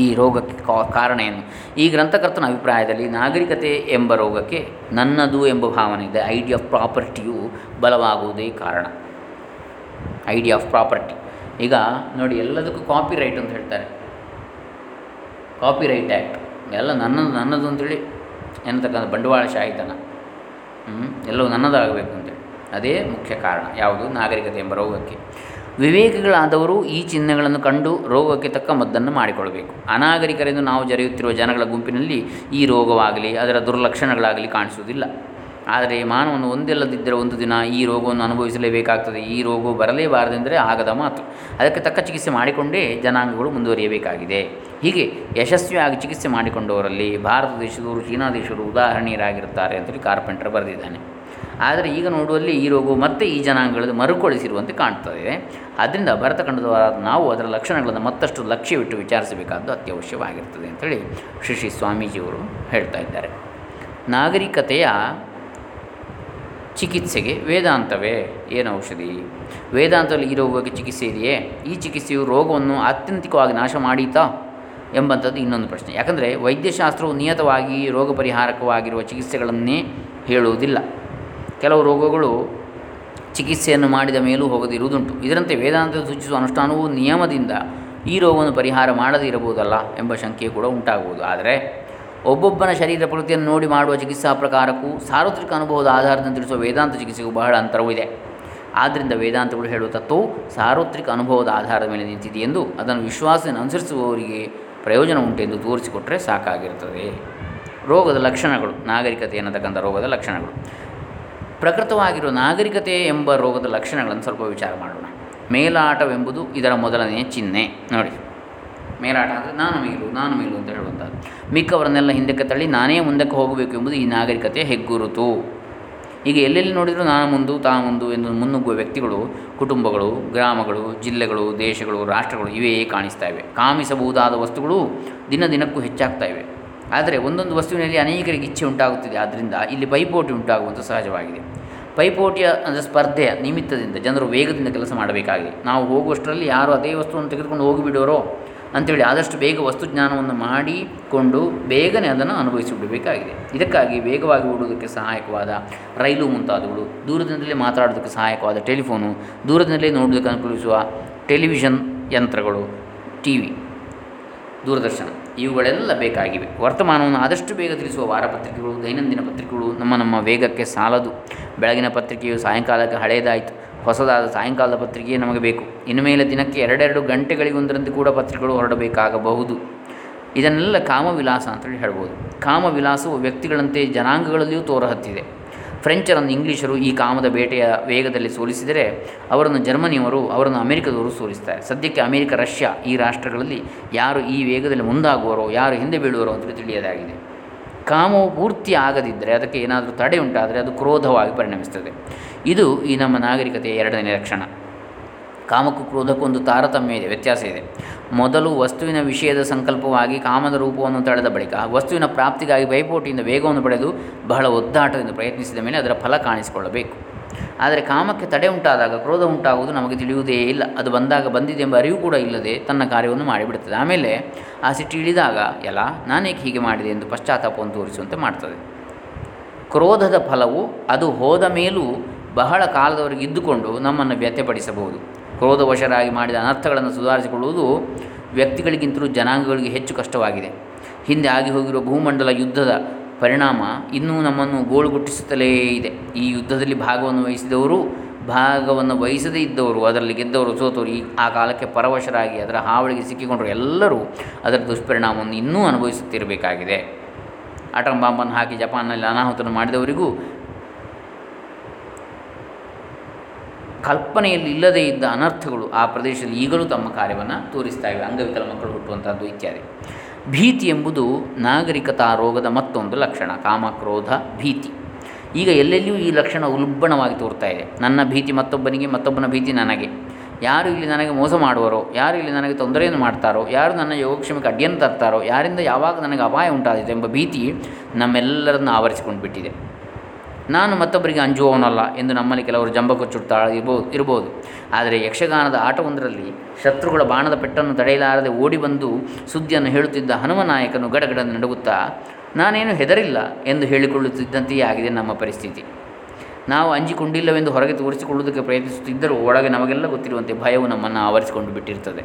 [SPEAKER 1] ಈ ರೋಗಕ್ಕೆ ಕಾ, ಕಾರಣ ಏನು? ಈ ಗ್ರಂಥಕರ್ತನ ಅಭಿಪ್ರಾಯದಲ್ಲಿ ನಾಗರಿಕತೆ ಎಂಬ ರೋಗಕ್ಕೆ ನನ್ನದು ಎಂಬ ಭಾವನೆ ಇದೆ. ಐಡಿಯಾ ಆಫ್ ಪ್ರಾಪರ್ಟಿಯು ಬಲವಾಗುವುದೇ ಕಾರಣ. ಐಡಿಯಾ ಆಫ್ ಪ್ರಾಪರ್ಟಿ ಈಗ ನೋಡಿ, ಎಲ್ಲದಕ್ಕೂ ಕಾಪಿ ರೈಟ್ ಅಂತ ಹೇಳ್ತಾರೆ. ಕಾಪಿ ರೈಟ್ ಆ್ಯಕ್ಟ್ ಎಲ್ಲ ನನ್ನದು ನನ್ನದು ಅಂತೇಳಿ ಎನ್ನತಕ್ಕಂಥ ಬಂಡವಾಳಶಾಹಿತನ ಎಲ್ಲವೂ ನನ್ನದಾಗಬೇಕು ಅದೇ ಮುಖ್ಯ ಕಾರಣ. ಯಾವುದು? ನಾಗರಿಕತೆ ಎಂಬ ರೋಗಕ್ಕೆ. ವಿವೇಕಿಗಳಾದವರು ಈ ಚಿಹ್ನೆಗಳನ್ನು ಕಂಡು ರೋಗಕ್ಕೆ ತಕ್ಕ ಮದ್ದನ್ನು ಮಾಡಿಕೊಳ್ಳಬೇಕು. ಅನಾಗರಿಕರೆಂದು ನಾವು ಜರೆಯುತ್ತಿರುವ ಜನಗಳ ಗುಂಪಿನಲ್ಲಿ ಈ ರೋಗವಾಗಲಿ, ಅದರ ದುರ್ಲಕ್ಷಣಗಳಾಗಲಿ ಕಾಣಿಸುವುದಿಲ್ಲ. ಆದರೆ ಮಾನವನು ಒಂದಿಲ್ಲದಿದ್ದರೆ ಒಂದು ದಿನ ಈ ರೋಗವನ್ನು ಅನುಭವಿಸಲೇಬೇಕಾಗ್ತದೆ. ಈ ರೋಗವು ಬರಲೇಬಾರದೆಂದರೆ ಆಗದ ಮಾತು. ಅದಕ್ಕೆ ತಕ್ಕ ಚಿಕಿತ್ಸೆ ಮಾಡಿಕೊಂಡೇ ಜನಾಂಗಗಳು ಮುಂದುವರಿಯಬೇಕಾಗಿದೆ. ಹೀಗೆ ಯಶಸ್ವಿಯಾಗಿ ಚಿಕಿತ್ಸೆ ಮಾಡಿಕೊಂಡವರಲ್ಲಿ ಭಾರತ ದೇಶದವರು ಚೀನಾ ದೇಶದವರು ಉದಾಹರಣೀಯರಾಗಿರುತ್ತಾರೆ ಅಂತೇಳಿ ಕಾರ್ಪೆಂಟರ್ ಬರೆದಿದ್ದಾನೆ. ಆದರೆ ಈಗ ನೋಡುವಲ್ಲಿ ಈ ರೋಗವು ಮತ್ತೆ ಈ ಜನಾಂಗಗಳಲ್ಲಿ ಮರುಕಳಿಸಿರುವಂತೆ ಕಾಣ್ತದೆ. ಆದ್ದರಿಂದ ಭರತ ನಾವು ಅದರ ಲಕ್ಷಣಗಳನ್ನು ಮತ್ತಷ್ಟು ಲಕ್ಷ್ಯವಿಟ್ಟು ವಿಚಾರಿಸಬೇಕಾದ್ದು ಅತ್ಯವಶ್ಯವಾಗಿರ್ತದೆ ಅಂತೇಳಿ ಶ್ರೀ ಶ್ರೀ ಸ್ವಾಮೀಜಿಯವರು ಹೇಳ್ತಾ ಇದ್ದಾರೆ. ನಾಗರಿಕತೆಯ ಚಿಕಿತ್ಸೆಗೆ ವೇದಾಂತವೇ ಏನು ಔಷಧಿ? ವೇದಾಂತದಲ್ಲಿ ಈ ರೋಗಕ್ಕೆ ಚಿಕಿತ್ಸೆ ಇದೆಯೇ? ಈ ಚಿಕಿತ್ಸೆಯು ರೋಗವನ್ನು ಆತ್ಯಂತಿಕವಾಗಿ ನಾಶ ಮಾಡೀತಾ ಎಂಬಂಥದ್ದು ಇನ್ನೊಂದು ಪ್ರಶ್ನೆ. ಯಾಕಂದರೆ ವೈದ್ಯಶಾಸ್ತ್ರವು ನಿಯತವಾಗಿ ರೋಗ ಪರಿಹಾರಕವಾಗಿರುವ ಚಿಕಿತ್ಸೆಗಳನ್ನೇ ಹೇಳುವುದಿಲ್ಲ. ಕೆಲವು ರೋಗಗಳು ಚಿಕಿತ್ಸೆಯನ್ನು ಮಾಡಿದ ಮೇಲೂ ಹೋಗದಿರುವುದುಂಟು. ಇದರಂತೆ ವೇದಾಂತ ಸೂಚಿಸುವ ಅನುಷ್ಠಾನವು ನಿಯಮದಿಂದ ಈ ರೋಗವನ್ನು ಪರಿಹಾರ ಮಾಡದೇ ಇರಬಹುದಲ್ಲ ಎಂಬ ಶಂಕೆ ಕೂಡ ಉಂಟಾಗುವುದು. ಆದರೆ ಒಬ್ಬೊಬ್ಬನ ಶರೀರ ಪ್ರಕೃತಿಯನ್ನು ನೋಡಿ ಮಾಡುವ ಚಿಕಿತ್ಸಾ ಪ್ರಕಾರಕ್ಕೂ ಸಾರ್ವತ್ರಿಕ ಅನುಭವದ ಆಧಾರದಿಂದ ತಿಳಿಸುವ ವೇದಾಂತ ಚಿಕಿತ್ಸೆಗೂ ಬಹಳ ಅಂತರವೂ ಇದೆ ಆದ್ದರಿಂದ ವೇದಾಂತಗಳು ಹೇಳುವ ತತ್ವವು ಸಾರ್ವತ್ರಿಕ ಅನುಭವದ ಆಧಾರದ ಮೇಲೆ ನಿಂತಿದೆ ಎಂದು ಅದನ್ನು ವಿಶ್ವಾಸದಿಂದ ಅನುಸರಿಸುವವರಿಗೆ ಪ್ರಯೋಜನ ಉಂಟೆಂದು ತೋರಿಸಿಕೊಟ್ಟರೆ ಸಾಕಾಗಿರುತ್ತದೆ. ರೋಗದ ಲಕ್ಷಣಗಳು ನಾಗರಿಕತೆ ಎನ್ನತಕ್ಕಂಥ ರೋಗದ ಲಕ್ಷಣಗಳು. ಪ್ರಕೃತವಾಗಿರುವ ನಾಗರಿಕತೆ ಎಂಬ ರೋಗದ ಲಕ್ಷಣಗಳನ್ನು ಸ್ವಲ್ಪ ವಿಚಾರ ಮಾಡೋಣ. ಮೇಲಾಟವೆಂಬುದು ಇದರ ಮೊದಲನೆಯ ಚಿಹ್ನೆ. ನೋಡಿ. ಮೇಲಾಟ ಅಂದರೆ ನಾನು ಮೇಲು ನಾನು ಮೇಲು ಅಂತ ಹೇಳುವಂಥದ್ದು. ಮಿಕ್ಕವರನ್ನೆಲ್ಲ ಹಿಂದಕ್ಕೆ ತಳ್ಳಿ ನಾನೇ ಮುಂದಕ್ಕೆ ಹೋಗಬೇಕು ಎಂಬುದು ಈ ನಾಗರಿಕತೆಯ ಹೆಗ್ಗುರುತು. ಈಗ ಎಲ್ಲೆಲ್ಲಿ ನೋಡಿದರೂ ನಾನು ಮುಂದು, ತಾ ಮುಂದು ಎಂದು ಮುನ್ನುಗ್ಗುವ ವ್ಯಕ್ತಿಗಳು, ಕುಟುಂಬಗಳು, ಗ್ರಾಮಗಳು, ಜಿಲ್ಲೆಗಳು, ದೇಶಗಳು, ರಾಷ್ಟ್ರಗಳು ಇವೇ ಕಾಣಿಸ್ತಾ ಇವೆ. ಕಾಮಿಸಬಹುದಾದ ವಸ್ತುಗಳು ದಿನ ದಿನಕ್ಕೂ ಹೆಚ್ಚಾಗ್ತಾ ಇವೆ. ಆದರೆ ಒಂದೊಂದು ವಸ್ತುವಿನಲ್ಲಿ ಅನೇಕರಿಗೆ ಇಚ್ಛೆ ಉಂಟಾಗುತ್ತಿದೆ. ಆದ್ದರಿಂದ ಇಲ್ಲಿ ಪೈಪೋಟಿ ಉಂಟಾಗುವಂಥ ಸಹಜವಾಗಿದೆ. ಪೈಪೋಟಿಯ, ಅಂದರೆ ಸ್ಪರ್ಧೆಯ ನಿಮಿತ್ತದಿಂದ ಜನರು ವೇಗದಿಂದ ಕೆಲಸ ಮಾಡಬೇಕಾಗಿದೆ. ನಾವು ಹೋಗುವಷ್ಟರಲ್ಲಿ ಯಾರು ಅದೇ ವಸ್ತುವನ್ನು ತೆಗೆದುಕೊಂಡು ಹೋಗಿಬಿಡೋರೋ ಅಂಥೇಳಿ ಆದಷ್ಟು ಬೇಗ ವಸ್ತು ಜ್ಞಾನವನ್ನು ಮಾಡಿಕೊಂಡು ಬೇಗನೆ ಅದನ್ನು ಅನುಭವಿಸಿಬಿಡಬೇಕಾಗಿದೆ. ಇದಕ್ಕಾಗಿ ವೇಗವಾಗಿ ಓಡುವುದಕ್ಕೆ ಸಹಾಯಕವಾದ ರೈಲು ಮುಂತಾದವುಗಳು, ದೂರದಿಂದಲೇ ಮಾತಾಡೋದಕ್ಕೆ ಸಹಾಯಕವಾದ ಟೆಲಿಫೋನು, ದೂರದಿಂದಲೇ ನೋಡೋದಕ್ಕೆ ಅನುಕೂಲಿಸುವ ಟೆಲಿವಿಷನ್ ಯಂತ್ರಗಳು ಟಿ ವಿ ದೂರದರ್ಶನ. ಇವುಗಳೆಲ್ಲ ಬೇಕಾಗಿವೆ. ವರ್ತಮಾನವನ್ನು ಆದಷ್ಟು ಬೇಗ ತಿಳಿಸುವ ವಾರಪತ್ರಿಕೆಗಳು, ದೈನಂದಿನ ಪತ್ರಿಕೆಗಳು ನಮ್ಮ ನಮ್ಮ ವೇಗಕ್ಕೆ ಸಾಲದು. ಬೆಳಗಿನ ಪತ್ರಿಕೆಯು ಸಾಯಂಕಾಲಕ್ಕೆ ಹಳೆಯದಾಯಿತು. ಹೊಸದಾದ ಸಾಯಂಕಾಲದ ಪತ್ರಿಕೆಯೇ ನಮಗೆ ಬೇಕು. ಇನ್ನು ಮೇಲೆ ದಿನಕ್ಕೆ ಎರಡೆರಡು ಗಂಟೆಗಳಿಗೊಂದರಂತೆ ಕೂಡ ಪತ್ರಿಕೆಗಳು ಹೊರಡಬೇಕಾಗಬಹುದು. ಇದನ್ನೆಲ್ಲ ಕಾಮವಿಲಾಸ ಅಂತೇಳಿ ಹೇಳ್ಬೋದು. ಕಾಮವಿಲಾಸವು ವ್ಯಕ್ತಿಗಳಂತೆ ಜನಾಂಗಗಳಲ್ಲಿಯೂ ತೋರಹತ್ತಿದೆ. ಫ್ರೆಂಚರನ್ನು ಇಂಗ್ಲೀಷರು ಈ ಕಾಮದ ಬೇಟೆಯ ವೇಗದಲ್ಲಿ ಸೋಲಿಸಿದರೆ ಅವರನ್ನು ಜರ್ಮನಿಯವರು ಅವರನ್ನು ಅಮೆರಿಕದವರು ಸೋಲಿಸ್ತಾರೆ. ಸದ್ಯಕ್ಕೆ ಅಮೆರಿಕ, ರಷ್ಯಾ ಈ ರಾಷ್ಟ್ರಗಳಲ್ಲಿ ಯಾರು ಈ ವೇಗದಲ್ಲಿ ಮುಂದಾಗುವರೋ, ಯಾರು ಹಿಂದೆ ಬೀಳುವರೋ ಅಂತ ತಿಳಿಯದಾಗಿದೆ. ಕಾಮವು ಪೂರ್ತಿ ಆಗದಿದ್ದರೆ, ಅದಕ್ಕೆ ಏನಾದರೂ ತಡೆ ಉಂಟಾದರೆ ಅದು ಕ್ರೋಧವಾಗಿ ಪರಿಣಮಿಸ್ತದೆ. ಇದು ಈ ನಮ್ಮ ನಾಗರಿಕತೆಯ ಎರಡನೇ ಲಕ್ಷಣ. ಕಾಮಕ್ಕೂ ಕ್ರೋಧಕ್ಕೂ ಒಂದು ತಾರತಮ್ಯ ಇದೆ, ವ್ಯತ್ಯಾಸ ಇದೆ. ಮೊದಲು ವಸ್ತುವಿನ ವಿಷಯದ ಸಂಕಲ್ಪವಾಗಿ ಕಾಮದ ರೂಪವನ್ನು ತಳೆದ ಬಳಿಕ ವಸ್ತುವಿನ ಪ್ರಾಪ್ತಿಗಾಗಿ ಪೈಪೋಟಿಯಿಂದ ವೇಗವನ್ನು ಪಡೆದು ಬಹಳ ಒದ್ದಾಟದಿಂದ ಪ್ರಯತ್ನಿಸಿದ ಮೇಲೆ ಅದರ ಫಲ ಕಾಣಿಸಿಕೊಳ್ಳಬೇಕು. ಆದರೆ ಕಾಮಕ್ಕೆ ತಡೆ ಉಂಟಾದಾಗ ಕ್ರೋಧ ಉಂಟಾಗುವುದು ನಮಗೆ ತಿಳಿಯುವುದೇ ಇಲ್ಲ. ಅದು ಬಂದಾಗ ಬಂದಿದೆ ಎಂಬ ಅರಿವು ಕೂಡ ಇಲ್ಲದೆ ತನ್ನ ಕಾರ್ಯವನ್ನು ಮಾಡಿಬಿಡುತ್ತದೆ. ಆಮೇಲೆ ಆ ಸಿಟ್ಟು ಇಳಿದಾಗ ಎಲ್ಲ ನಾನೇಕೆ ಹೀಗೆ ಮಾಡಿದೆ? ಎಂದು ಪಶ್ಚಾತ್ತಾಪವನ್ನು ತೋರಿಸುವಂತೆ ಮಾಡ್ತದೆ. ಕ್ರೋಧದ ಫಲವು ಅದು ಹೋದ ಮೇಲೂ ಬಹಳ ಕಾಲದವರೆಗೆ ಇದ್ದುಕೊಂಡು ನಮ್ಮನ್ನು ವ್ಯತ್ಯಪಡಿಸಬಹುದು ಕ್ರೋಧವಶರಾಗಿ ಮಾಡಿದ ಅನರ್ಥಗಳನ್ನು ಸುಧಾರಿಸಿಕೊಳ್ಳುವುದು ವ್ಯಕ್ತಿಗಳಿಗಿಂತಲೂ ಜನಾಂಗಗಳಿಗೆ ಹೆಚ್ಚು ಕಷ್ಟವಾಗಿದೆ. ಹಿಂದೆ ಆಗಿ ಹೋಗಿರುವ ಭೂಮಂಡಲ ಯುದ್ಧದ ಪರಿಣಾಮ ಇನ್ನೂ ನಮ್ಮನ್ನು ಗೋಳುಗುಟ್ಟಿಸುತ್ತಲೇ ಇದೆ. ಈ ಯುದ್ಧದಲ್ಲಿ ಭಾಗವನ್ನು ವಹಿಸಿದವರು, ಭಾಗವನ್ನು ವಹಿಸದೇ ಇದ್ದವರು, ಅದರಲ್ಲಿ ಗೆದ್ದವರು, ಸೋತವರು, ಈ ಆ ಕಾಲಕ್ಕೆ ಪರವಶರಾಗಿ ಅದರ ಹಾವಳಿಗೆ ಸಿಕ್ಕಿಕೊಂಡರು ಎಲ್ಲರೂ ಅದರ ದುಷ್ಪರಿಣಾಮವನ್ನು ಇನ್ನೂ ಅನುಭವಿಸುತ್ತಿರಬೇಕಾಗಿದೆ. ಆಟಮ್ ಬಾಂಬನ್ನು ಹಾಕಿ ಜಪಾನ್ನಲ್ಲಿ ಅನಾಹುತವನ್ನು ಮಾಡಿದವರಿಗೂ ಕಲ್ಪನೆಯಲ್ಲಿ ಇಲ್ಲದೇ ಇದ್ದ ಅನರ್ಥಗಳು ಆ ಪ್ರದೇಶದಲ್ಲಿ ಈಗಲೂ ತಮ್ಮ ಕಾರ್ಯವನ್ನು ತೋರಿಸ್ತಾ ಇವೆ, ಅಂಗವಿಕಲ ಮಕ್ಕಳು ಹುಟ್ಟುವಂಥದ್ದು ಇತ್ಯಾದಿ. ಭೀತಿ ಎಂಬುದು ನಾಗರಿಕತಾ ರೋಗದ ಮತ್ತೊಂದು ಲಕ್ಷಣ ಕಾಮ ಕ್ರೋಧ ಭೀತಿ. ಈಗ ಎಲ್ಲೆಲ್ಲಿಯೂ ಈ ಲಕ್ಷಣ ಉಲ್ಬಣವಾಗಿ ತೋರ್ತಾ ಇದೆ. ನನ್ನ ಭೀತಿ ಮತ್ತೊಬ್ಬನಿಗೆ, ಮತ್ತೊಬ್ಬನ ಭೀತಿ ನನಗೆ. ಯಾರು ಇಲ್ಲಿ ನನಗೆ ಮೋಸ ಮಾಡುವರೋ, ಯಾರು ಇಲ್ಲಿ ನನಗೆ ತೊಂದರೆಯನ್ನು ಮಾಡ್ತಾರೋ, ಯಾರು ನನ್ನ ಯೋಗಕ್ಷೇಮಕ್ಕೆ ಅಡ್ಡಿಯನ್ನು ತರ್ತಾರೋ, ಯಾರಿಂದ ಯಾವಾಗ ನನಗೆ ಅಪಾಯ ಉಂಟಾದಿದೆ ಎಂಬ ಭೀತಿ ನಮ್ಮೆಲ್ಲರನ್ನು ಆವರಿಸಿಕೊಂಡು ಬಿಟ್ಟಿದೆ. ನಾನು ಮತ್ತೊಬ್ಬರಿಗೆ ಅಂಜುವವನಲ್ಲ ಎಂದು ನಮ್ಮಲ್ಲಿ ಕೆಲವರು ಜಂಬ ಕೊಚ್ಚುತ್ತಾ ಇರ್ಬೋದು. ಆದರೆ ಯಕ್ಷಗಾನದ ಆಟವೊಂದರಲ್ಲಿ ಶತ್ರುಗಳ ಬಾಣದ ಪೆಟ್ಟನ್ನು ತಡೆಯಲಾರದೆ ಓಡಿ ಬಂದು ಸುದ್ದಿಯನ್ನು ಹೇಳುತ್ತಿದ್ದ ಹನುಮನಾಯಕನು ಗಡಗಡ ನಡುಗುತ್ತಾ, ನಾನೇನು ಹೆದರಿಲ್ಲ ಎಂದು ಹೇಳಿಕೊಳ್ಳುತ್ತಿದ್ದಂತೆಯೇ ಆಗಿದೆ ನಮ್ಮ ಪರಿಸ್ಥಿತಿ. ನಾವು ಅಂಜಿಕೊಂಡಿಲ್ಲವೆಂದು ಹೊರಗೆ ತೋರಿಸಿಕೊಳ್ಳುವುದಕ್ಕೆ ಪ್ರಯತ್ನಿಸುತ್ತಿದ್ದರೂ ಒಳಗೆ ನಮಗೆಲ್ಲ ಗೊತ್ತಿರುವಂತೆ ಭಯವು ನಮ್ಮನ್ನು ಆವರಿಸಿಕೊಂಡು ಬಿಟ್ಟಿರ್ತದೆ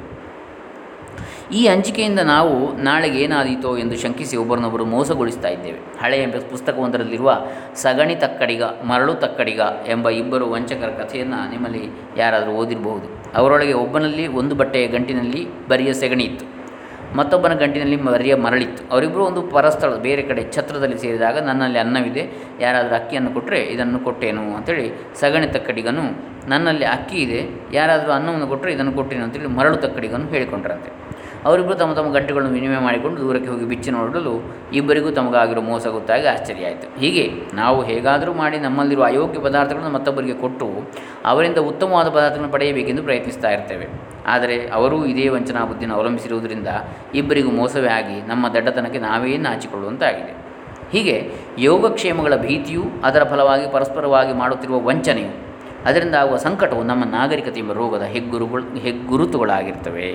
[SPEAKER 1] ಈ ಅಂಜಿಕೆಯಿಂದ ನಾವು ನಾಳೆಗೆ ಏನಾದೀತೋ ಎಂದು ಶಂಕಿಸಿ ಒಬ್ಬರನ್ನೊಬ್ಬರು ಮೋಸಗೊಳಿಸ್ತಾ ಇದ್ದೇವೆ. ಹಳೆಯ ಪುಸ್ತಕವೊಂದರಲ್ಲಿರುವ ಸಗಣಿ ತಕ್ಕಡಿಗ, ಮರಳು ತಕ್ಕಡಿಗ ಎಂಬ ಇಬ್ಬರು ವಂಚಕರ ಕಥೆಯನ್ನು ನಿಮ್ಮಲ್ಲಿ ಯಾರಾದರೂ ಓದಿರಬಹುದು. ಅವರೊಳಗೆ ಒಬ್ಬನಲ್ಲಿ ಒಂದು ಬಟ್ಟೆಯ ಗಂಟಿನಲ್ಲಿ ಬರಿಯ ಸೆಗಣಿ ಇತ್ತು. ಮತ್ತೊಬ್ಬನ ಗಂಟಿನಲ್ಲಿ ಬರಿಯ ಮರಳಿತ್ತು. ಅವರಿಬ್ಬರು ಒಂದು ಪರಸ್ಥಳ, ಬೇರೆ ಕಡೆ ಛತ್ರದಲ್ಲಿ ಸೇರಿದಾಗ ನನ್ನಲ್ಲಿ ಅನ್ನವಿದೆ, ಯಾರಾದರೂ ಅಕ್ಕಿಯನ್ನು ಕೊಟ್ಟರೆ ಇದನ್ನು ಕೊಟ್ಟೇನು ಅಂತೇಳಿ ಸಗಣಿ ತಕ್ಕಡಿಗನು, ನನ್ನಲ್ಲಿ ಅಕ್ಕಿ ಇದೆ, ಯಾರಾದರೂ ಅನ್ನವನ್ನು ಕೊಟ್ಟರೆ ಇದನ್ನು ಕೊಟ್ಟೇನು ಅಂತೇಳಿ ಮರಳು ತಕ್ಕಡಿಗನು ಹೇಳಿಕೊಂಡ್ರಂತೆ. ಅವರಿಬ್ಬರು ತಮ್ಮ ತಮ್ಮ ಗಂಟೆಗಳನ್ನು ವಿನಿಮಯ ಮಾಡಿಕೊಂಡು ದೂರಕ್ಕೆ ಹೋಗಿ ಬಿಚ್ಚಿ ನೋಡಲು ಇಬ್ಬರಿಗೂ ತಮಗಾಗಿರೋ ಮೋಸ ಗೊತ್ತಾಗಿ ಆಶ್ಚರ್ಯ ಆಯಿತು. ಹೀಗೆ ನಾವು ಹೇಗಾದರೂ ಮಾಡಿ ನಮ್ಮಲ್ಲಿರುವ ಅಯೋಗ್ಯ ಪದಾರ್ಥಗಳನ್ನು ಮತ್ತೊಬ್ಬರಿಗೆ ಕೊಟ್ಟು ಅವರಿಂದ ಉತ್ತಮವಾದ ಪದಾರ್ಥಗಳನ್ನು ಪಡೆಯಬೇಕೆಂದು ಪ್ರಯತ್ನಿಸ್ತಾ ಇರ್ತೇವೆ. ಆದರೆ ಅವರೂ ಇದೇ ವಂಚನಾ ಬುದ್ಧಿಯನ್ನು ಅವಲಂಬಿಸಿರುವುದರಿಂದ ಇಬ್ಬರಿಗೂ ಮೋಸವೇ ಆಗಿ ನಮ್ಮ ದಡ್ಡತನಕ್ಕೆ ನಾವೇ ನಾಚಿಕೊಳ್ಳುವಂತಾಗಿದೆ. ಹೀಗೆ ಯೋಗಕ್ಷೇಮಗಳ ಭೀತಿಯು ಅದರ ಫಲವಾಗಿ ಪರಸ್ಪರವಾಗಿ ಮಾಡುತ್ತಿರುವ ವಂಚನೆಯು ಅದರಿಂದ ಆಗುವ ಸಂಕಟವು ನಮ್ಮ ನಾಗರಿಕತೆ ಎಂಬ ರೋಗದ ಹೆಗ್ಗುರುಗಳು, ಹೆಗ್ಗುರುತುಗಳಾಗಿರ್ತವೆ.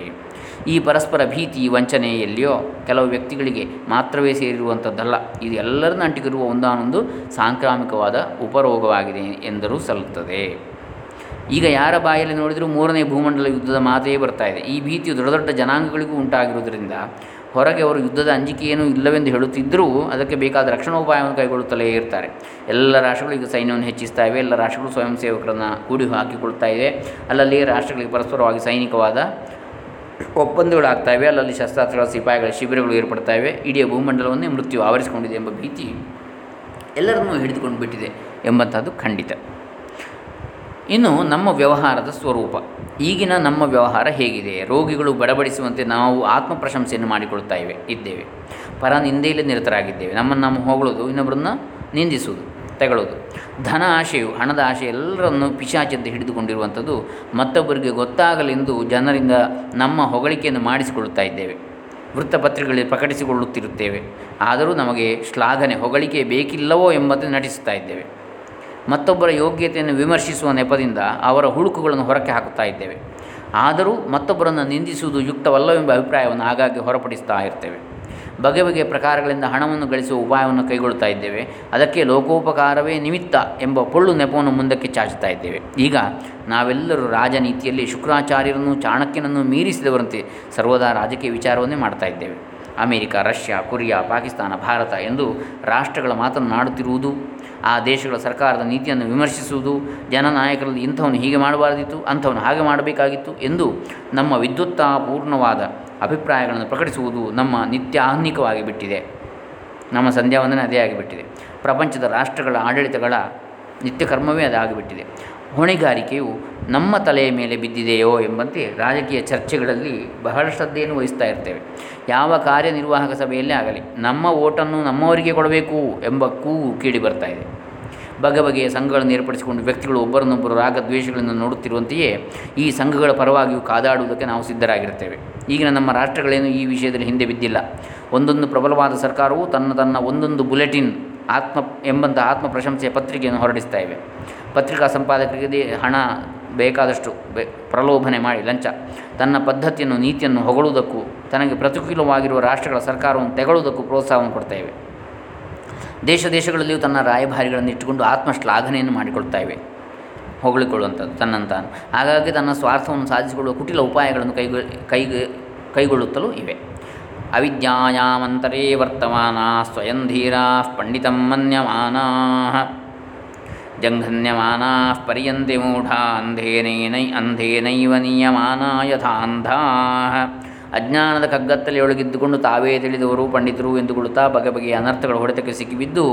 [SPEAKER 1] ಈ ಪರಸ್ಪರ ಭೀತಿ ವಂಚನೆಯಲ್ಲಿಯೋ ಕೆಲವು ವ್ಯಕ್ತಿಗಳಿಗೆ ಮಾತ್ರವೇ ಸೇರಿರುವಂಥದ್ದಲ್ಲ ಇದು ಎಲ್ಲರನ್ನ ಅಂಟಿಕಿರುವ ಒಂದಾನೊಂದು ಸಾಂಕ್ರಾಮಿಕವಾದ ಉಪರೋಗವಾಗಿದೆ ಎಂದರೂ ಸಲ್ಲುತ್ತದೆ. ಈಗ ಯಾರ ಬಾಯಲ್ಲಿ ನೋಡಿದರೂ ಮೂರನೇ ಭೂಮಂಡಲ ಯುದ್ಧದ ಮಾತೇ ಬರ್ತಾ ಇದೆ. ಈ ಭೀತಿಯು ದೊಡ್ಡ ದೊಡ್ಡ ಜನಾಂಗಗಳಿಗೂ ಉಂಟಾಗಿರುವುದರಿಂದ ಹೊರಗೆ ಅವರು ಯುದ್ಧದ ಅಂಜಿಕೆಯೇನೂ ಇಲ್ಲವೆಂದು ಹೇಳುತ್ತಿದ್ದರೂ ಅದಕ್ಕೆ ಬೇಕಾದ ರಕ್ಷಣೋಪಾಯವನ್ನು ಕೈಗೊಳ್ಳುತ್ತಲೇ ಇರ್ತಾರೆ. ಎಲ್ಲ ರಾಷ್ಟ್ರಗಳು ಈಗ ಸೈನ್ಯವನ್ನು ಹೆಚ್ಚಿಸ್ತಾ ಇವೆ. ಎಲ್ಲ ರಾಷ್ಟ್ರಗಳು ಸ್ವಯಂ ಸೇವಕರನ್ನು ಕೂಡಿ ಹಾಕಿಕೊಳ್ತಾ ಇವೆ ಅಲ್ಲಲ್ಲಿ ರಾಷ್ಟ್ರಗಳಿಗೆ ಪರಸ್ಪರವಾಗಿ ಸೈನಿಕವಾದ ಒಪ್ಪಂದಗಳಾಗ್ತಾ ಇವೆ ಅಲ್ಲಲ್ಲಿ ಶಸ್ತ್ರಾಸ್ತ್ರಗಳ ಸಿಪಾಯಿಗಳ ಶಿಬಿರಗಳು ಏರ್ಪಡ್ತಾ ಇವೆ ಇಡೀ ಭೂಮಂಡಲವನ್ನೇ ಮೃತ್ಯು ಆವರಿಸಿಕೊಂಡಿದೆ ಎಂಬ ಭೀತಿ ಎಲ್ಲರನ್ನೂ ಹಿಡಿದುಕೊಂಡು ಬಿಟ್ಟಿದೆ ಎಂಬಂಥದ್ದು ಖಂಡಿತ. ಇನ್ನು ನಮ್ಮ ವ್ಯವಹಾರದ ಸ್ವರೂಪ. ಈಗಿನ ನಮ್ಮ ವ್ಯವಹಾರ ಹೇಗಿದೆ? ರೋಗಿಗಳು ಬಡಬಡಿಸುವಂತೆ ನಾವು ಆತ್ಮ ಪ್ರಶಂಸೆಯನ್ನು ಮಾಡಿಕೊಳ್ತಾ ಇವೆ, ಇದ್ದೇವೆ. ಪರ ನಿಂದೆಯಲ್ಲಿ ನಿರತರಾಗಿದ್ದೇವೆ. ನಮ್ಮನ್ನು ನಾವು ಹೊಗಳೋದು, ಇನ್ನೊಬ್ಬರನ್ನು ನಿಂದಿಸುವುದು. ತಗೊಳ್ಳೋದು ಧನ ಆಶೆಯು ಹಣದ ಆಶೆ ಎಲ್ಲರನ್ನು ಪಿಶಾಚಂತೆ ಹಿಡಿದುಕೊಂಡಿರುವಂಥದ್ದು ಮತ್ತೊಬ್ಬರಿಗೆ ಗೊತ್ತಾಗಲೆಂದು ಜನರಿಂದ ನಮ್ಮ ಹೊಗಳಿಕೆಯನ್ನು ಮಾಡಿಸಿಕೊಳ್ಳುತ್ತಾ ಇದ್ದೇವೆ. ವೃತ್ತಪತ್ರಿಕೆಗಳಲ್ಲಿ ಪ್ರಕಟಿಸಿಕೊಳ್ಳುತ್ತಿರುತ್ತೇವೆ. ಆದರೂ ನಮಗೆ ಶ್ಲಾಘನೆ, ಹೊಗಳಿಕೆ ಬೇಕಿಲ್ಲವೋ ಎಂಬಂತೆ ನಟಿಸುತ್ತಾ ಇದ್ದೇವೆ. ಮತ್ತೊಬ್ಬರ ಯೋಗ್ಯತೆಯನ್ನು ವಿಮರ್ಶಿಸುವ ನೆಪದಿಂದ ಅವರ ಹುಳುಕುಗಳನ್ನು ಹೊರಕ್ಕೆ ಹಾಕುತ್ತಾ ಇದ್ದೇವೆ. ಆದರೂ ಮತ್ತೊಬ್ಬರನ್ನು ನಿಂದಿಸುವುದು ಯುಕ್ತವಲ್ಲವೆಂಬ ಅಭಿಪ್ರಾಯವನ್ನು ಆಗಾಗ್ಗೆ ಹೊರಪಡಿಸ್ತಾ ಇರ್ತೇವೆ. ಬಗೆ ಬಗೆಯ ಪ್ರಕಾರಗಳಿಂದ ಹಣವನ್ನು ಗಳಿಸುವ ಉಪಾಯವನ್ನು ಕೈಗೊಳ್ಳುತ್ತಾ ಇದ್ದೇವೆ. ಅದಕ್ಕೆ ಲೋಕೋಪಕಾರವೇ ನಿಮಿತ್ತ ಎಂಬ ಪೊಳ್ಳು ನೆಪವನ್ನು ಮುಂದಕ್ಕೆ ಚಾಚುತ್ತಾ ಇದ್ದೇವೆ. ಈಗ ನಾವೆಲ್ಲರೂ ರಾಜನೀತಿಯಲ್ಲಿ ಶುಕ್ರಾಚಾರ್ಯರನ್ನು, ಚಾಣಕ್ಯನನ್ನು ಮೀರಿಸಿದವರಂತೆ ಸರ್ವದಾ ರಾಜಕೀಯ ವಿಚಾರವನ್ನೇ ಮಾಡ್ತಾ ಇದ್ದೇವೆ. America, Russia, Korea, Pakistan, Bharat ಎಂದು ರಾಷ್ಟ್ರಗಳ ಮಾತನಾಡುತ್ತಿರುವುದು ಆ ದೇಶಗಳ ಸರ್ಕಾರದ ನೀತಿಯನ್ನು ವಿಮರ್ಶಿಸುವುದು, ಜನನಾಯಕರಲ್ಲಿ ಇಂಥವನು ಹೀಗೆ ಮಾಡಬಾರದಿತ್ತು, ಅಂಥವನು ಹಾಗೆ ಮಾಡಬೇಕಾಗಿತ್ತು ಎಂದು ನಮ್ಮ ವಿದ್ಯುತ್ತಾಪೂರ್ಣವಾದ ಅಭಿಪ್ರಾಯಗಳನ್ನು ಪ್ರಕಟಿಸುವುದು ನಮ್ಮ ನಿತ್ಯಾಹ್ನಿಕವಾಗಿ ಬಿಟ್ಟಿದೆ. ನಮ್ಮ ಸಂಧ್ಯಾವಂದನೆ ಅದೇ ಆಗಿಬಿಟ್ಟಿದೆ. ಪ್ರಪಂಚದ ರಾಷ್ಟ್ರಗಳ ಆಡಳಿತಗಳ ನಿತ್ಯ ಕರ್ಮವೇ ಅದಾಗಿಬಿಟ್ಟಿದೆ. ಹೊಣೆಗಾರಿಕೆಯು ನಮ್ಮ ತಲೆಯ ಮೇಲೆ ಬಿದ್ದಿದೆಯೋ ಎಂಬಂತೆ ರಾಜಕೀಯ ಚರ್ಚೆಗಳಲ್ಲಿ ಬಹಳ ಶ್ರದ್ಧೆಯನ್ನು ವಹಿಸ್ತಾ ಇರ್ತೇವೆ. ಯಾವ ಕಾರ್ಯನಿರ್ವಾಹಕ ಸಭೆಯಲ್ಲೇ ಆಗಲಿ, ನಮ್ಮ ಓಟನ್ನು ನಮ್ಮವರಿಗೆ ಕೊಡಬೇಕು ಎಂಬ ಕೂಗು ಕೇಳಿ ಬರ್ತಾ ಇದೆ. ಬಗೆ ಬಗೆಯ ಸಂಘಗಳನ್ನು ಏರ್ಪಡಿಸಿಕೊಂಡು ವ್ಯಕ್ತಿಗಳು ಒಬ್ಬರನ್ನೊಬ್ಬರು ರಾಗದ್ವೇಷಗಳನ್ನು ನೋಡುತ್ತಿರುವಂತೆಯೇ ಈ ಸಂಘಗಳ ಪರವಾಗಿಯೂ ಕಾದಾಡುವುದಕ್ಕೆ ನಾವು ಸಿದ್ಧರಾಗಿರ್ತೇವೆ ಈಗಿನ ನಮ್ಮ ರಾಷ್ಟ್ರಗಳೇನು ಈ ವಿಷಯದಲ್ಲಿ ಹಿಂದೆ ಬಿದ್ದಿಲ್ಲ. ಒಂದೊಂದು ಪ್ರಬಲವಾದ ಸರ್ಕಾರವು ತನ್ನ ತನ್ನ ಒಂದೊಂದು ಬುಲೆಟಿನ್ ಆತ್ಮ ಎಂಬಂಥ ಆತ್ಮ ಪ್ರಶಂಸೆಯ ಪತ್ರಿಕೆಯನ್ನು ಹೊರಡಿಸ್ತಾ ಇವೆ ಪತ್ರಿಕಾ ಸಂಪಾದಕರಿಗೆ ಹಣ ಬೇಕಾದಷ್ಟು ಬೆ ಪ್ರಲೋಭನೆ ಮಾಡಿ ಲಂಚ. ತನ್ನ ಪದ್ಧತಿಯನ್ನು, ನೀತಿಯನ್ನು ಹೊಗಳುವುದಕ್ಕೂ, ತನಗೆ ಪ್ರತಿಕೂಲವಾಗಿರುವ ರಾಷ್ಟ್ರಗಳ ಸರ್ಕಾರವನ್ನು ತೆಗೊಳ್ಳುವುದಕ್ಕೂ ಪ್ರೋತ್ಸಾಹವನ್ನು ಕೊಡ್ತಾ ಇವೆ. ದೇಶ ದೇಶಗಳಲ್ಲಿಯೂ ತನ್ನ ರಾಯಭಾರಿಗಳನ್ನು ಇಟ್ಟುಕೊಂಡು ಆತ್ಮ ಶ್ಲಾಘನೆಯನ್ನು ಮಾಡಿಕೊಳ್ತಾ ಇವೆ. ಹೊಗಳಿಕೊಳ್ಳುವಂಥದ್ದು ತನ್ನಂತಾನು ಹಾಗಾಗಿ ತನ್ನ ಸ್ವಾರ್ಥವನ್ನು ಸಾಧಿಸಿಕೊಳ್ಳುವ ಕುಟಿಲ ಉಪಾಯಗಳನ್ನು ಕೈಗೊಳ್ಳ ಕೈಗೆ, ಕೈಗೊಳ್ಳುತ್ತಲೂ ಇವೆ. ಅವಿದ್ಯಾಯಾಮಂತರೇ ವರ್ತಮಾನ ಸ್ವಯಂ ಧೀರಾ ಪಂಡಿತ ಮನ್ಯಮಾನ. ಜಂಘನ್ಯಮಾನಾ ಪರ್ಯಂತೆ ಮೂಢ ಅಂಧೇನೇನೈ ಅಂಧೇನೈವ ನೀಯಮಾನ ಯಥಾಂಧಾ. ಅಜ್ಞಾನದ ಕಗ್ಗತ್ತಲೆ ಒಳಗಿದ್ದುಕೊಂಡು ತಾವೇ ತಿಳಿದವರು, ಪಂಡಿತರು ಎಂದುಕೊಳ್ಳುತ್ತಾ ಬಗೆ ಬಗೆಯ ಅನರ್ಥಗಳ ಹೊಡೆತಕ್ಕೆ ಸಿಕ್ಕಿಬಿದ್ದು,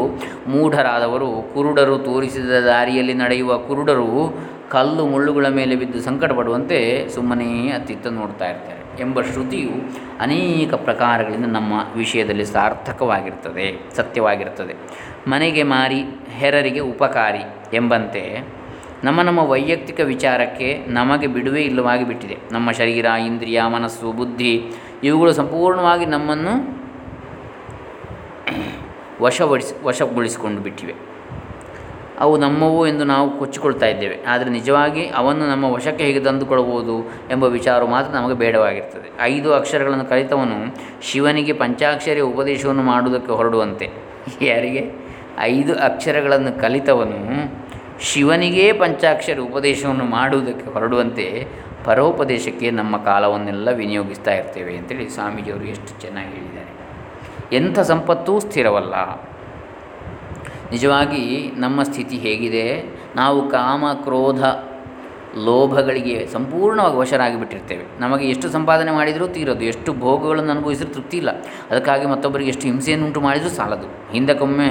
[SPEAKER 1] ಮೂಢರಾದವರು, ಕುರುಡರು ತೋರಿಸಿದ ದಾರಿಯಲ್ಲಿ ನಡೆಯುವ ಕುರುಡರು ಕಲ್ಲು ಮುಳ್ಳುಗಳ ಮೇಲೆ ಬಿದ್ದು ಸಂಕಟ ಪಡುವಂತೆ ಸುಮ್ಮನೆ ಅತ್ತಿತ್ತ ನೋಡ್ತಾ ಇರ್ತಾರೆ ಎಂಬ ಶ್ರುತಿಯು ಅನೇಕ ಪ್ರಕಾರಗಳಿಂದ ನಮ್ಮ ವಿಷಯದಲ್ಲಿ ಸಾರ್ಥಕವಾಗಿರ್ತದೆ, ಸತ್ಯವಾಗಿರ್ತದೆ. ಮನೆಗೆ ಮಾರಿ, ಹೆರರಿಗೆ ಉಪಕಾರಿ ಎಂಬಂತೆ ನಮ್ಮ ನಮ್ಮ ವೈಯಕ್ತಿಕ ವಿಚಾರಕ್ಕೆ ನಮಗೆ ಬಿಡುವೆ ಇಲ್ಲವಾಗಿ ಬಿಟ್ಟಿದೆ ನಮ್ಮ ಶರೀರ, ಇಂದ್ರಿಯ, ಮನಸ್ಸು, ಬುದ್ಧಿ ಇವುಗಳು ಸಂಪೂರ್ಣವಾಗಿ ನಮ್ಮನ್ನು ವಶಪಡಿಸಿ ವಶಗೊಳಿಸಿಕೊಂಡು ಬಿಟ್ಟಿವೆ ಅವು ನಮ್ಮವು ಎಂದು ನಾವು ಕೊಚ್ಚಿಕೊಳ್ತಾ ಇದ್ದೇವೆ. ಆದರೆ ನಿಜವಾಗಿ ಅವನ್ನು ನಮ್ಮ ವಶಕ್ಕೆ ಹೇಗೆ ತಂದುಕೊಳ್ಬೋದು ಎಂಬ ವಿಚಾರ ಮಾತ್ರ ನಮಗೆ ಬೇಡವಾಗಿರ್ತದೆ. ಐದು ಅಕ್ಷರಗಳನ್ನು ಕಲಿತವನು ಶಿವನಿಗೆ ಪಂಚಾಕ್ಷರಿ ಉಪದೇಶವನ್ನು ಮಾಡುವುದಕ್ಕೆ ಹೊರಡುವಂತೆ. ಯಾರಿಗೆ? ಐದು ಅಕ್ಷರಗಳನ್ನು ಕಲಿತವನು ಶಿವನಿಗೇ ಪಂಚಾಕ್ಷರ ಉಪದೇಶವನ್ನು ಮಾಡುವುದಕ್ಕೆ ಹೊರಡುವಂತೆ ಪರೋಪದೇಶಕ್ಕೆ ನಮ್ಮ ಕಾಲವನ್ನೆಲ್ಲ ವಿನಿಯೋಗಿಸ್ತಾ ಇರ್ತೇವೆ ಅಂತೇಳಿ ಸ್ವಾಮೀಜಿಯವರು ಎಷ್ಟು ಚೆನ್ನಾಗಿ ಹೇಳಿದ್ದಾರೆ. ಎಂಥ ಸಂಪತ್ತೂ ಸ್ಥಿರವಲ್ಲ. ನಿಜವಾಗಿ ನಮ್ಮ ಸ್ಥಿತಿ ಹೇಗಿದೆ. ನಾವು ಕಾಮ, ಕ್ರೋಧ ಲೋಭಗಳಿಗೆ ಸಂಪೂರ್ಣವಾಗಿ ವಶರಾಗಿ ಬಿಟ್ಟಿರ್ತೇವೆ ನಮಗೆ ಎಷ್ಟು ಸಂಪಾದನೆ ಮಾಡಿದರೂ ತೀರೋದು, ಎಷ್ಟು ಭೋಗಗಳನ್ನು ಅನುಭವಿಸಿದ್ರೂ ತೃಪ್ತಿ ಇಲ್ಲ ಅದಕ್ಕಾಗಿ ಮತ್ತೊಬ್ಬರಿಗೆ ಎಷ್ಟು ಹಿಂಸೆಯನ್ನು ಉಂಟು ಮಾಡಿದರೂ ಸಾಲದು. ಹಿಂದಕ್ಕೊಮ್ಮೆ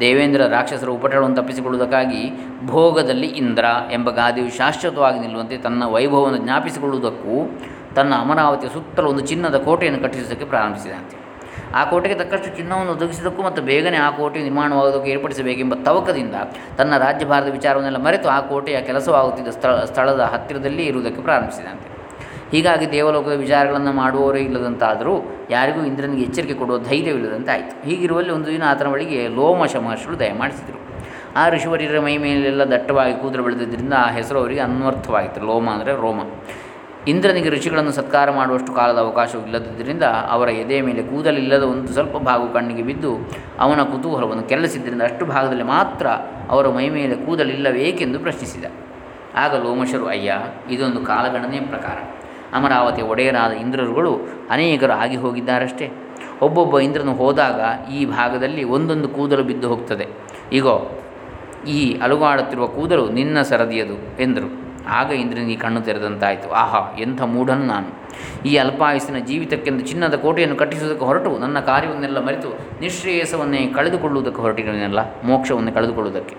[SPEAKER 1] ದೇವೇಂದ್ರ ರಾಕ್ಷಸರ ಉಪಟಳವನ್ನು ತಪ್ಪಿಸಿಕೊಳ್ಳುವುದಕ್ಕಾಗಿ ಭೋಗದಲ್ಲಿ ಇಂದ್ರ ಎಂಬ ಗಾದೆಯು ಶಾಶ್ವತವಾಗಿ ನಿಲ್ಲುವಂತೆ ತನ್ನ ವೈಭವವನ್ನು ಜ್ಞಾಪಿಸಿಕೊಳ್ಳುವುದಕ್ಕೂ ತನ್ನ ಅಮರಾವತಿಯ ಸುತ್ತಲೂ ಒಂದು ಚಿನ್ನದ ಕೋಟೆಯನ್ನು ಕಟ್ಟಿಸುವುದಕ್ಕೆ ಪ್ರಾರಂಭಿಸಿದಂತೆ. ಆ ಕೋಟೆಗೆ ತಕ್ಕಷ್ಟು ಚಿನ್ನವನ್ನು ಒದಗಿಸಿದಕ್ಕೂ ಮತ್ತು ಬೇಗನೆ ಆ ಕೋಟೆ ನಿರ್ಮಾಣವಾಗುವುದಕ್ಕೆ ಏರ್ಪಡಿಸಬೇಕೆಂಬ ತವಕದಿಂದ ತನ್ನ ರಾಜ್ಯ ರಾಜ್ಯಭಾರದ ವಿಚಾರವನ್ನೆಲ್ಲ ಮರೆತು ಆ ಕೋಟೆಯ ಕೆಲಸವಾಗುತ್ತಿದ್ದ ಸ್ಥಳ, ಸ್ಥಳದ ಹತ್ತಿರದಲ್ಲಿ ಇರುವುದಕ್ಕೆ ಪ್ರಾರಂಭಿಸಿದಂತೆ. ಹೀಗಾಗಿ ದೇವಲೋಕದ ವಿಚಾರಗಳನ್ನು ಮಾಡುವವರೇ ಇಲ್ಲದಂತಾದರೂ ಯಾರಿಗೂ ಇಂದ್ರನಿಗೆ ಎಚ್ಚರಿಕೆ ಕೊಡುವ ಧೈರ್ಯವಿಲ್ಲದಂತೆ ಆಯಿತು ಹೀಗಿರುವಲ್ಲಿ ಒಂದು ದಿನ ಆತನ ಬಳಿಗೆ ಲೋಮಶ ದಯ ಮಾಡಿಸಿದರು. ಆ ಋಷಿವರ್ಯರ ಮೈ ಮೇಲೆಲ್ಲ ದಟ್ಟವಾಗಿ ಕೂದಲು ಬೆಳೆದಿದ್ದರಿಂದ ಆ ಹೆಸರು ಅವರಿಗೆ ಅನ್ವರ್ಥವಾಗಿತ್ತು ಲೋಮ ಅಂದರೆ ರೋಮ. ಇಂದ್ರನಿಗೆ ಋಷಿಗಳನ್ನು ಸತ್ಕಾರ ಮಾಡುವಷ್ಟು ಕಾಲದ ಅವಕಾಶವಿಲ್ಲದ್ದರಿಂದ ಅವರ ಎದೆಯ ಮೇಲೆ ಕೂದಲಿಲ್ಲದ ಒಂದು ಸ್ವಲ್ಪ ಭಾಗ ಕಣ್ಣಿಗೆ ಬಿದ್ದು ಅವನ ಕುತೂಹಲವನ್ನು ಕೆರಳಿಸಿದ್ದರಿಂದ ಅಷ್ಟು ಭಾಗದಲ್ಲಿ ಮಾತ್ರ ಅವರ ಮೈ ಮೇಲೆ ಕೂದಲಿಲ್ಲವೇಕೆಂದು ಪ್ರಶ್ನಿಸಿದ. ಆಗ ಲೋಮಶರು, ಅಯ್ಯ, ಇದೊಂದು ಕಾಲಗಣನೆಯ ಪ್ರಕಾರ. ಅಮರಾವತಿಯ ಒಡೆಯರಾದ ಇಂದ್ರರುಗಳು ಅನೇಕರು ಆಗಿ ಹೋಗಿದ್ದಾರಷ್ಟೇ. ಒಬ್ಬೊಬ್ಬ ಇಂದ್ರನು ಹೋದಾಗ ಈ ಭಾಗದಲ್ಲಿ ಒಂದೊಂದು ಕೂದಲು ಬಿದ್ದು ಹೋಗ್ತದೆ. ಈಗೋ ಈ ಅಲುಗಾಡುತ್ತಿರುವ ಕೂದಲು ನಿನ್ನ ಸರದಿಯದು ಎಂದರು. ಆಗ ಇಂದ್ರನಿಗೆ ಕಣ್ಣು ತೆರೆದಂತಾಯಿತು. ಆಹಾ, ಎಂಥ ಮೂಢನು ನಾನು. ಈ ಅಲ್ಪಾಯಸ್ಸಿನ ಜೀವಿತಕ್ಕೆಂದು ಚಿನ್ನದ ಕೋಟೆಯನ್ನು ಕಟ್ಟಿಸುವುದಕ್ಕೆ ಹೊರಟು ನನ್ನ ಕಾರ್ಯವನ್ನೆಲ್ಲ ಮರೆತು ನಿಶ್ರೇಯಸವನ್ನೇ ಕಳೆದುಕೊಳ್ಳುವುದಕ್ಕೆ ಹೊರಟಿರನೆಲ್ಲ ಮೋಕ್ಷವನ್ನೇ ಕಳೆದುಕೊಳ್ಳುವುದಕ್ಕೆ.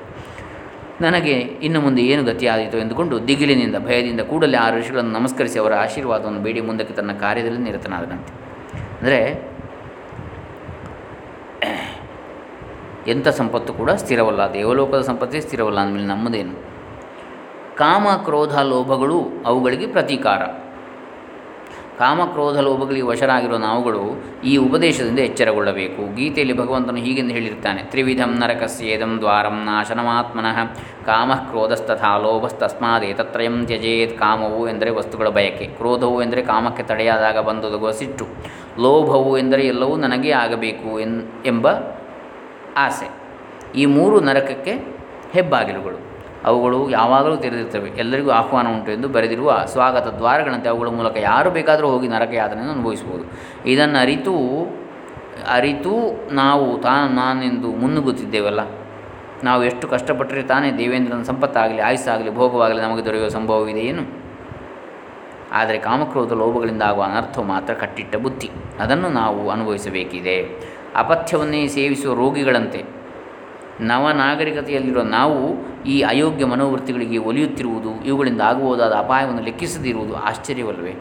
[SPEAKER 1] ನನಗೆ ಇನ್ನು ಮುಂದೆ ಏನು ಗತಿಯಾದೀತು ಎಂದುಕೊಂಡು ದಿಗಿಲಿನಿಂದ ಭಯದಿಂದ ಕೂಡಲೇ ಆ ಋಷಿಗಳನ್ನು ನಮಸ್ಕರಿಸಿ ಅವರ ಆಶೀರ್ವಾದವನ್ನು ಬೇಡಿ, ಮುಂದಕ್ಕೆ ತನ್ನ ಕಾರ್ಯದಲ್ಲಿ ನಿರತನಾದನಂತೆ. ಅಂದರೆ, ಎಂಥ ಸಂಪತ್ತು ಕೂಡ ಸ್ಥಿರವಲ್ಲ. ದೇವಲೋಕದ ಸಂಪತ್ತೇ ಸ್ಥಿರವಲ್ಲ ಅಂದಮೇಲೆ ನಮ್ಮದೇನು? ಕಾಮ ಕ್ರೋಧ ಲೋಭಗಳು ಅವುಗಳಿಗೆ ಪ್ರತೀಕಾರ. ಕಾಮ ಕ್ರೋಧ ಲೋಭಗಳಿಗೆ ವಶರಾಗಿರುವ ನಾವುಗಳು ಈ ಉಪದೇಶದಿಂದ ಎಚ್ಚರಗೊಳ್ಳಬೇಕು. ಗೀತೆಯಲ್ಲಿ ಭಗವಂತನು ಹೀಗೆಂದು ಹೇಳಿರ್ತಾನೆ, ತ್ರಿವಿಧಂ ನರಕಸ್ಯೇದಂ ದ್ವಾರಂ ನಾಶನಮಾತ್ಮನಃ. ಕಾಮ ಕ್ರೋಧಸ್ತಥಾ ಲೋಭಸ್ತಸ್ಮಾದೇತತ್ರಯಂ ತ್ಯಜೇತ್ ಕಾಮವು ಎಂದರೆ ವಸ್ತುಗಳ ಬಯಕೆ, ಕ್ರೋಧವು ಎಂದರೆ ಕಾಮಕ್ಕೆ ತಡೆಯಾದಾಗ ಬಂದೊದಗುವ ಸಿಟ್ಟು, ಲೋಭವು ಎಂದರೆ ಎಲ್ಲವೂ ನನಗೆ ಆಗಬೇಕು ಎಂಬ ಆಸೆ. ಈ ಮೂರು ನರಕಕ್ಕೆ ಹೆಬ್ಬಾಗಿಲುಗಳು. ಅವುಗಳು ಯಾವಾಗಲೂ ತೆರೆದಿರ್ತವೆ ಎಲ್ಲರಿಗೂ ಆಹ್ವಾನ ಉಂಟು ಎಂದು ಬರೆದಿರುವ ಸ್ವಾಗತ ದ್ವಾರಗಳಂತೆ ಅವುಗಳ ಮೂಲಕ ಯಾರು ಬೇಕಾದರೂ ಹೋಗಿ ನರಕ ಯಾತನೆಯನ್ನು ಅನುಭವಿಸ್ಬೋದು ಇದನ್ನು ಅರಿತು ಅರಿತು ನಾವು ತಾನು, ನಾನೆಂದು ಮುನ್ನುಗ್ಗುತ್ತಿದ್ದೇವಲ್ಲ? ನಾವು ಎಷ್ಟು ಕಷ್ಟಪಟ್ಟರೆ ತಾನೇ ದೇವೇಂದ್ರನ ಸಂಪತ್ತಾಗಲಿ, ಆಯುಸ್ಸಾಗಲಿ, ಭೋಗವಾಗಲಿ ನಮಗೆ ದೊರೆಯುವ ಸಂಭವವಿದೆಯೇನು? ಆದರೆ ಕಾಮಕ್ರೋಧ ಲೋಭಗಳಿಂದ ಆಗುವ ಅನರ್ಥವು ಮಾತ್ರ ಕಟ್ಟಿಟ್ಟ ಬುದ್ಧಿ. ಅದನ್ನು ನಾವು ಅನುಭವಿಸಬೇಕಿದೆ. ಅಪಥ್ಯವನ್ನೇ ಸೇವಿಸುವ ರೋಗಿಗಳಂತೆ. ನವನಾಗರಿಕತೆಯಲ್ಲಿರುವ ನಾವು ಈ ಅಯೋಗ್ಯ ಮನೋವೃತ್ತಿಗಳಿಗೆ ಒಲಿಯುತ್ತಿರುವುದು, ಇವುಗಳಿಂದ ಆಗಬಹುದಾದ ಅಪಾಯವನ್ನು ಲೆಕ್ಕಿಸದಿರುವುದು ಆಶ್ಚರ್ಯವಲ್ಲವೇ?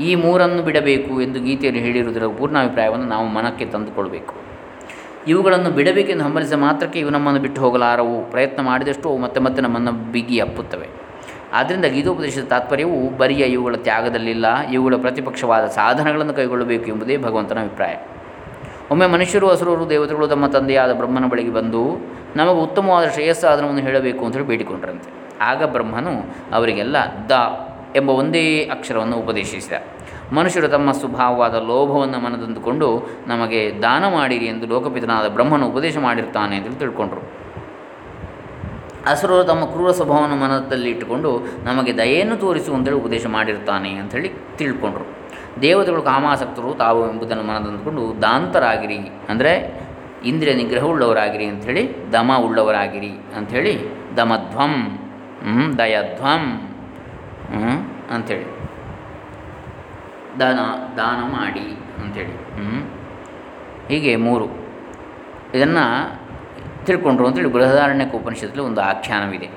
[SPEAKER 1] ಈ ಮೂರನ್ನು ಬಿಡಬೇಕು ಎಂದು ಗೀತೆಯಲ್ಲಿ ಹೇಳಿರುವುದರ ಪೂರ್ಣಾಭಿಪ್ರಾಯವನ್ನು ನಾವು ಮನಕ್ಕೆ ತಂದುಕೊಳ್ಬೇಕು. ಇವುಗಳನ್ನು ಬಿಡಬೇಕೆಂದು ಹಂಬಲಿಸಿದ ಮಾತ್ರಕ್ಕೆ ಇವು ನಮ್ಮನ್ನು ಬಿಟ್ಟು ಹೋಗಲಾರವು. ಪ್ರಯತ್ನ ಮಾಡಿದಷ್ಟು ಅವು ಮತ್ತೆ ಮತ್ತೆ ನಮ್ಮನ್ನು ಬಿಗಿ ಅಪ್ಪುತ್ತವೆ. ಆದ್ದರಿಂದ ಗೀತೋಪದೇಶದ ತಾತ್ಪರ್ಯವು ಬರಿಯ ಇವುಗಳ ತ್ಯಾಗದಲ್ಲಿಲ್ಲ, ಇವುಗಳ ಪ್ರತಿಪಕ್ಷವಾದ ಸಾಧನಗಳನ್ನು ಕೈಗೊಳ್ಳಬೇಕು ಎಂಬುದೇ ಭಗವಂತನ ಅಭಿಪ್ರಾಯ. ಒಮ್ಮೆ ಮನುಷ್ಯರು ಹಸುರರು ದೇವತೆಗಳು ತಮ್ಮ ತಂದೆಯಾದ ಬ್ರಹ್ಮನ ಬಳಿಗೆ ಬಂದು ನಮಗೆ ಉತ್ತಮವಾದ ಶ್ರೇಯಸ್ಸಾಧನವನ್ನು ಹೇಳಬೇಕು ಅಂತೇಳಿ ಬೇಡಿಕೊಂಡ್ರಂತೆ ಆಗ ಬ್ರಹ್ಮನು ಅವರಿಗೆಲ್ಲ ದ ಎಂಬ ಒಂದೇ ಅಕ್ಷರವನ್ನು ಉಪದೇಶಿಸಿದ. ಮನುಷ್ಯರು ತಮ್ಮ ಸ್ವಭಾವವಾದ ಲೋಭವನ್ನು ಮನದಂದುಕೊಂಡು ನಮಗೆ ದಾನ ಮಾಡಿರಿ ಎಂದು ಲೋಕಪಿತನಾದ ಬ್ರಹ್ಮನು ಉಪದೇಶ ಮಾಡಿರ್ತಾನೆ ಅಂತೇಳಿ ತಿಳ್ಕೊಂಡ್ರು. ಅಸುರರು ತಮ್ಮ ಕ್ರೂರ ಸ್ವಭಾವವನ್ನು ಮನದಲ್ಲಿ ಇಟ್ಟುಕೊಂಡು ನಮಗೆ ದಯೆಯನ್ನು ತೋರಿಸು ಅಂತೇಳಿ ಉಪದೇಶ ಮಾಡಿರ್ತಾನೆ ಅಂಥೇಳಿ ತಿಳ್ಕೊಂಡ್ರು. ದೇವತೆಗಳು ಕಾಮಾಸಕ್ತರು ತಾವು ಎಂಬುದನ್ನು ಮನದಂದುಕೊಂಡು ದಾಂತರಾಗಿರಿ. ಅಂದರೆ ಇಂದ್ರಿಯ ನಿಗ್ರಹವುಳ್ಳವರಾಗಿರಿ ಅಂಥೇಳಿ, ದಮ ಉಳ್ಳವರಾಗಿರಿ ಅಂಥೇಳಿ, ದಮಧ್ವಂ ದಯಧ್ವಂ ಅಂಥೇಳಿ. ದಾನ ದಾನ ಮಾಡಿ ಅಂಥೇಳಿ ಹೀಗೆ ಮೂರು. ಇದನ್ನು ತಿಳ್ಕೊಂಡ್ರು ಅಂತೇಳಿ ಬೃಹದಾರಣ್ಯಕ ಉಪನಿಷತ್ತಲ್ಲಿ ಒಂದು ಆಖ್ಯಾನವಿದೆ.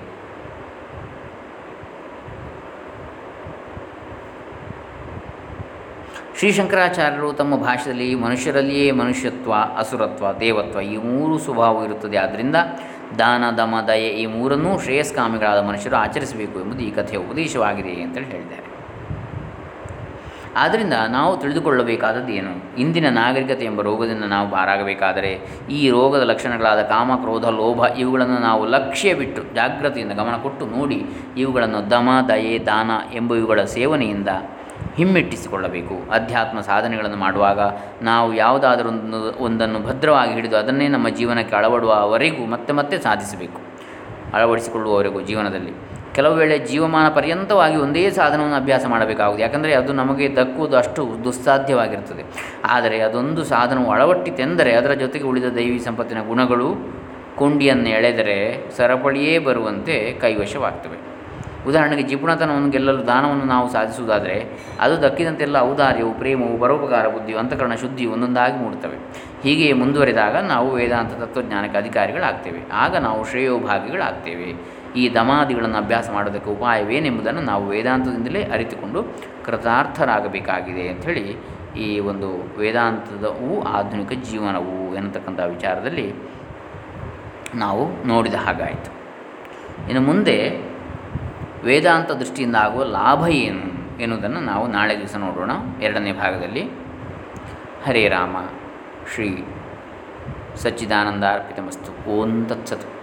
[SPEAKER 1] ಶ್ರೀಶಂಕರಾಚಾರ್ಯರು ತಮ್ಮ ಭಾಷೆಯಲ್ಲಿ ಮನುಷ್ಯರಲ್ಲಿಯೇ ಮನುಷ್ಯತ್ವ, ಅಸುರತ್ವ, ದೇವತ್ವ ಈ ಮೂರು ಸ್ವಭಾವ ಇರುತ್ತದೆ. ಆದ್ದರಿಂದ ದಾನ, ದಮ, ದಯೆ ಈ ಮೂರನ್ನೂ ಶ್ರೇಯಸ್ಕಾಮಿಗಳಾದ ಮನುಷ್ಯರು ಆಚರಿಸಬೇಕು ಎಂಬುದು ಈ ಕಥೆಯ ಉಪದೇಶವಾಗಿದೆ ಅಂತೇಳಿ ಹೇಳಿದ್ದಾರೆ. ಆದ್ದರಿಂದ ನಾವು ತಿಳಿದುಕೊಳ್ಳಬೇಕಾದದ್ದು ಏನು? ಇಂದಿನ ನಾಗರಿಕತೆ ಎಂಬ ರೋಗದಿಂದ ನಾವು ಬಾರಾಗಬೇಕಾದರೆ ಈ ರೋಗದ ಲಕ್ಷಣಗಳಾದ ಕಾಮ, ಕ್ರೋಧ, ಲೋಭ ಇವುಗಳನ್ನು ನಾವು ಲಕ್ಷ್ಯ ಬಿಟ್ಟು ಜಾಗ್ರತೆಯಿಂದ ಗಮನ ಕೊಟ್ಟು ನೋಡಿ ಇವುಗಳನ್ನು ದಮ, ದಯೆ, ದಾನ ಎಂಬ ಇವುಗಳ ಸೇವನೆಯಿಂದ ಹಿಮ್ಮೆಟ್ಟಿಸಿಕೊಳ್ಳಬೇಕು. ಅಧ್ಯಾತ್ಮ ಸಾಧನೆಗಳನ್ನು ಮಾಡುವಾಗ ನಾವು ಯಾವುದಾದರೊಂದು, ಒಂದನ್ನು ಭದ್ರವಾಗಿ ಹಿಡಿದು ಅದನ್ನೇ ನಮ್ಮ ಜೀವನಕ್ಕೆ ಅಳವಡುವವರೆಗೂ ಮತ್ತೆ ಮತ್ತೆ ಸಾಧಿಸಬೇಕು. ಅಳವಡಿಸಿಕೊಳ್ಳುವವರೆಗೂ ಜೀವನದಲ್ಲಿ. ಕೆಲವು ವೇಳೆ ಜೀವಮಾನ ಪರ್ಯಂತವಾಗಿ ಒಂದೇ ಸಾಧನವನ್ನು ಅಭ್ಯಾಸ ಮಾಡಬೇಕಾಗುವುದು. ಯಾಕಂದರೆ ಅದು ನಮಗೆ ದಕ್ಕುವುದು ಅಷ್ಟು ದುಸ್ಸಾಧ್ಯವಾಗಿರುತ್ತದೆ. ಆದರೆ ಅದೊಂದು ಸಾಧನವು ಅಳವಟ್ಟಿತೆಂದರೆ ಅದರ ಜೊತೆಗೆ ಉಳಿದ ದೈವಿ ಸಂಪತ್ತಿನ ಗುಣಗಳು ಕೊಂಡಿಯನ್ನು ಎಳೆದರೆ ಸರಪಳಿಯೇ ಬರುವಂತೆ ಕೈವಶವಾಗ್ತವೆ. ಉದಾಹರಣೆಗೆ ಜಿಪುಣತನವನ್ನು ಗೆಲ್ಲಲು ದಾನವನ್ನು ನಾವು ಸಾಧಿಸುವುದಾದರೆ, ಅದು ದಕ್ಕಿದಂತೆಲ್ಲ ಔದಾರ್ಯವು, ಪ್ರೇಮವು, ಪರೋಪಕಾರ, ಬುದ್ಧಿಯು, ಅಂತಕರಣ ಶುದ್ಧಿಯು ಒಂದೊಂದಾಗಿ ಮೂಡುತ್ತವೆ. ಹೀಗೆಯೇ ಮುಂದುವರೆದಾಗ ನಾವು ವೇದಾಂತ ತತ್ವಜ್ಞಾನಕ್ಕೆ ಅಧಿಕಾರಿಗಳಾಗ್ತೇವೆ. ಆಗ ನಾವು ಶ್ರೇಯೋಭಾಗಿಗಳಾಗ್ತೇವೆ. ಈ ದಮಾದಿಗಳನ್ನು ಅಭ್ಯಾಸ ಮಾಡೋದಕ್ಕೆ ಉಪಾಯವೇನೆಂಬುದನ್ನು ನಾವು ವೇದಾಂತದಿಂದಲೇ ಅರಿತುಕೊಂಡು ಕೃತಾರ್ಥರಾಗಬೇಕಾಗಿದೆ ಅಂಥೇಳಿ ಈ ಒಂದು ವೇದಾಂತದವು ಆಧುನಿಕ ಜೀವನವು ಎನ್ನತಕ್ಕಂಥ ವಿಚಾರದಲ್ಲಿ ನಾವು ನೋಡಿದ ಹಾಗಾಯಿತು. ಇನ್ನು ಮುಂದೆ ವೇದಾಂತ ದೃಷ್ಟಿಯಿಂದ ಆಗುವ ಲಾಭ ಏನು ಎನ್ನುವುದನ್ನು ನಾವು ನಾಳೆ ದಿವಸ ನೋಡೋಣ. ಎರಡನೇ ಭಾಗದಲ್ಲಿ ಹರೇ ರಾಮ ಶ್ರೀ ಸಚ್ಚಿದಾನಂದಾರ್ಪಿತಮಸ್ತು ಓಂ ತತ್ಸತ್.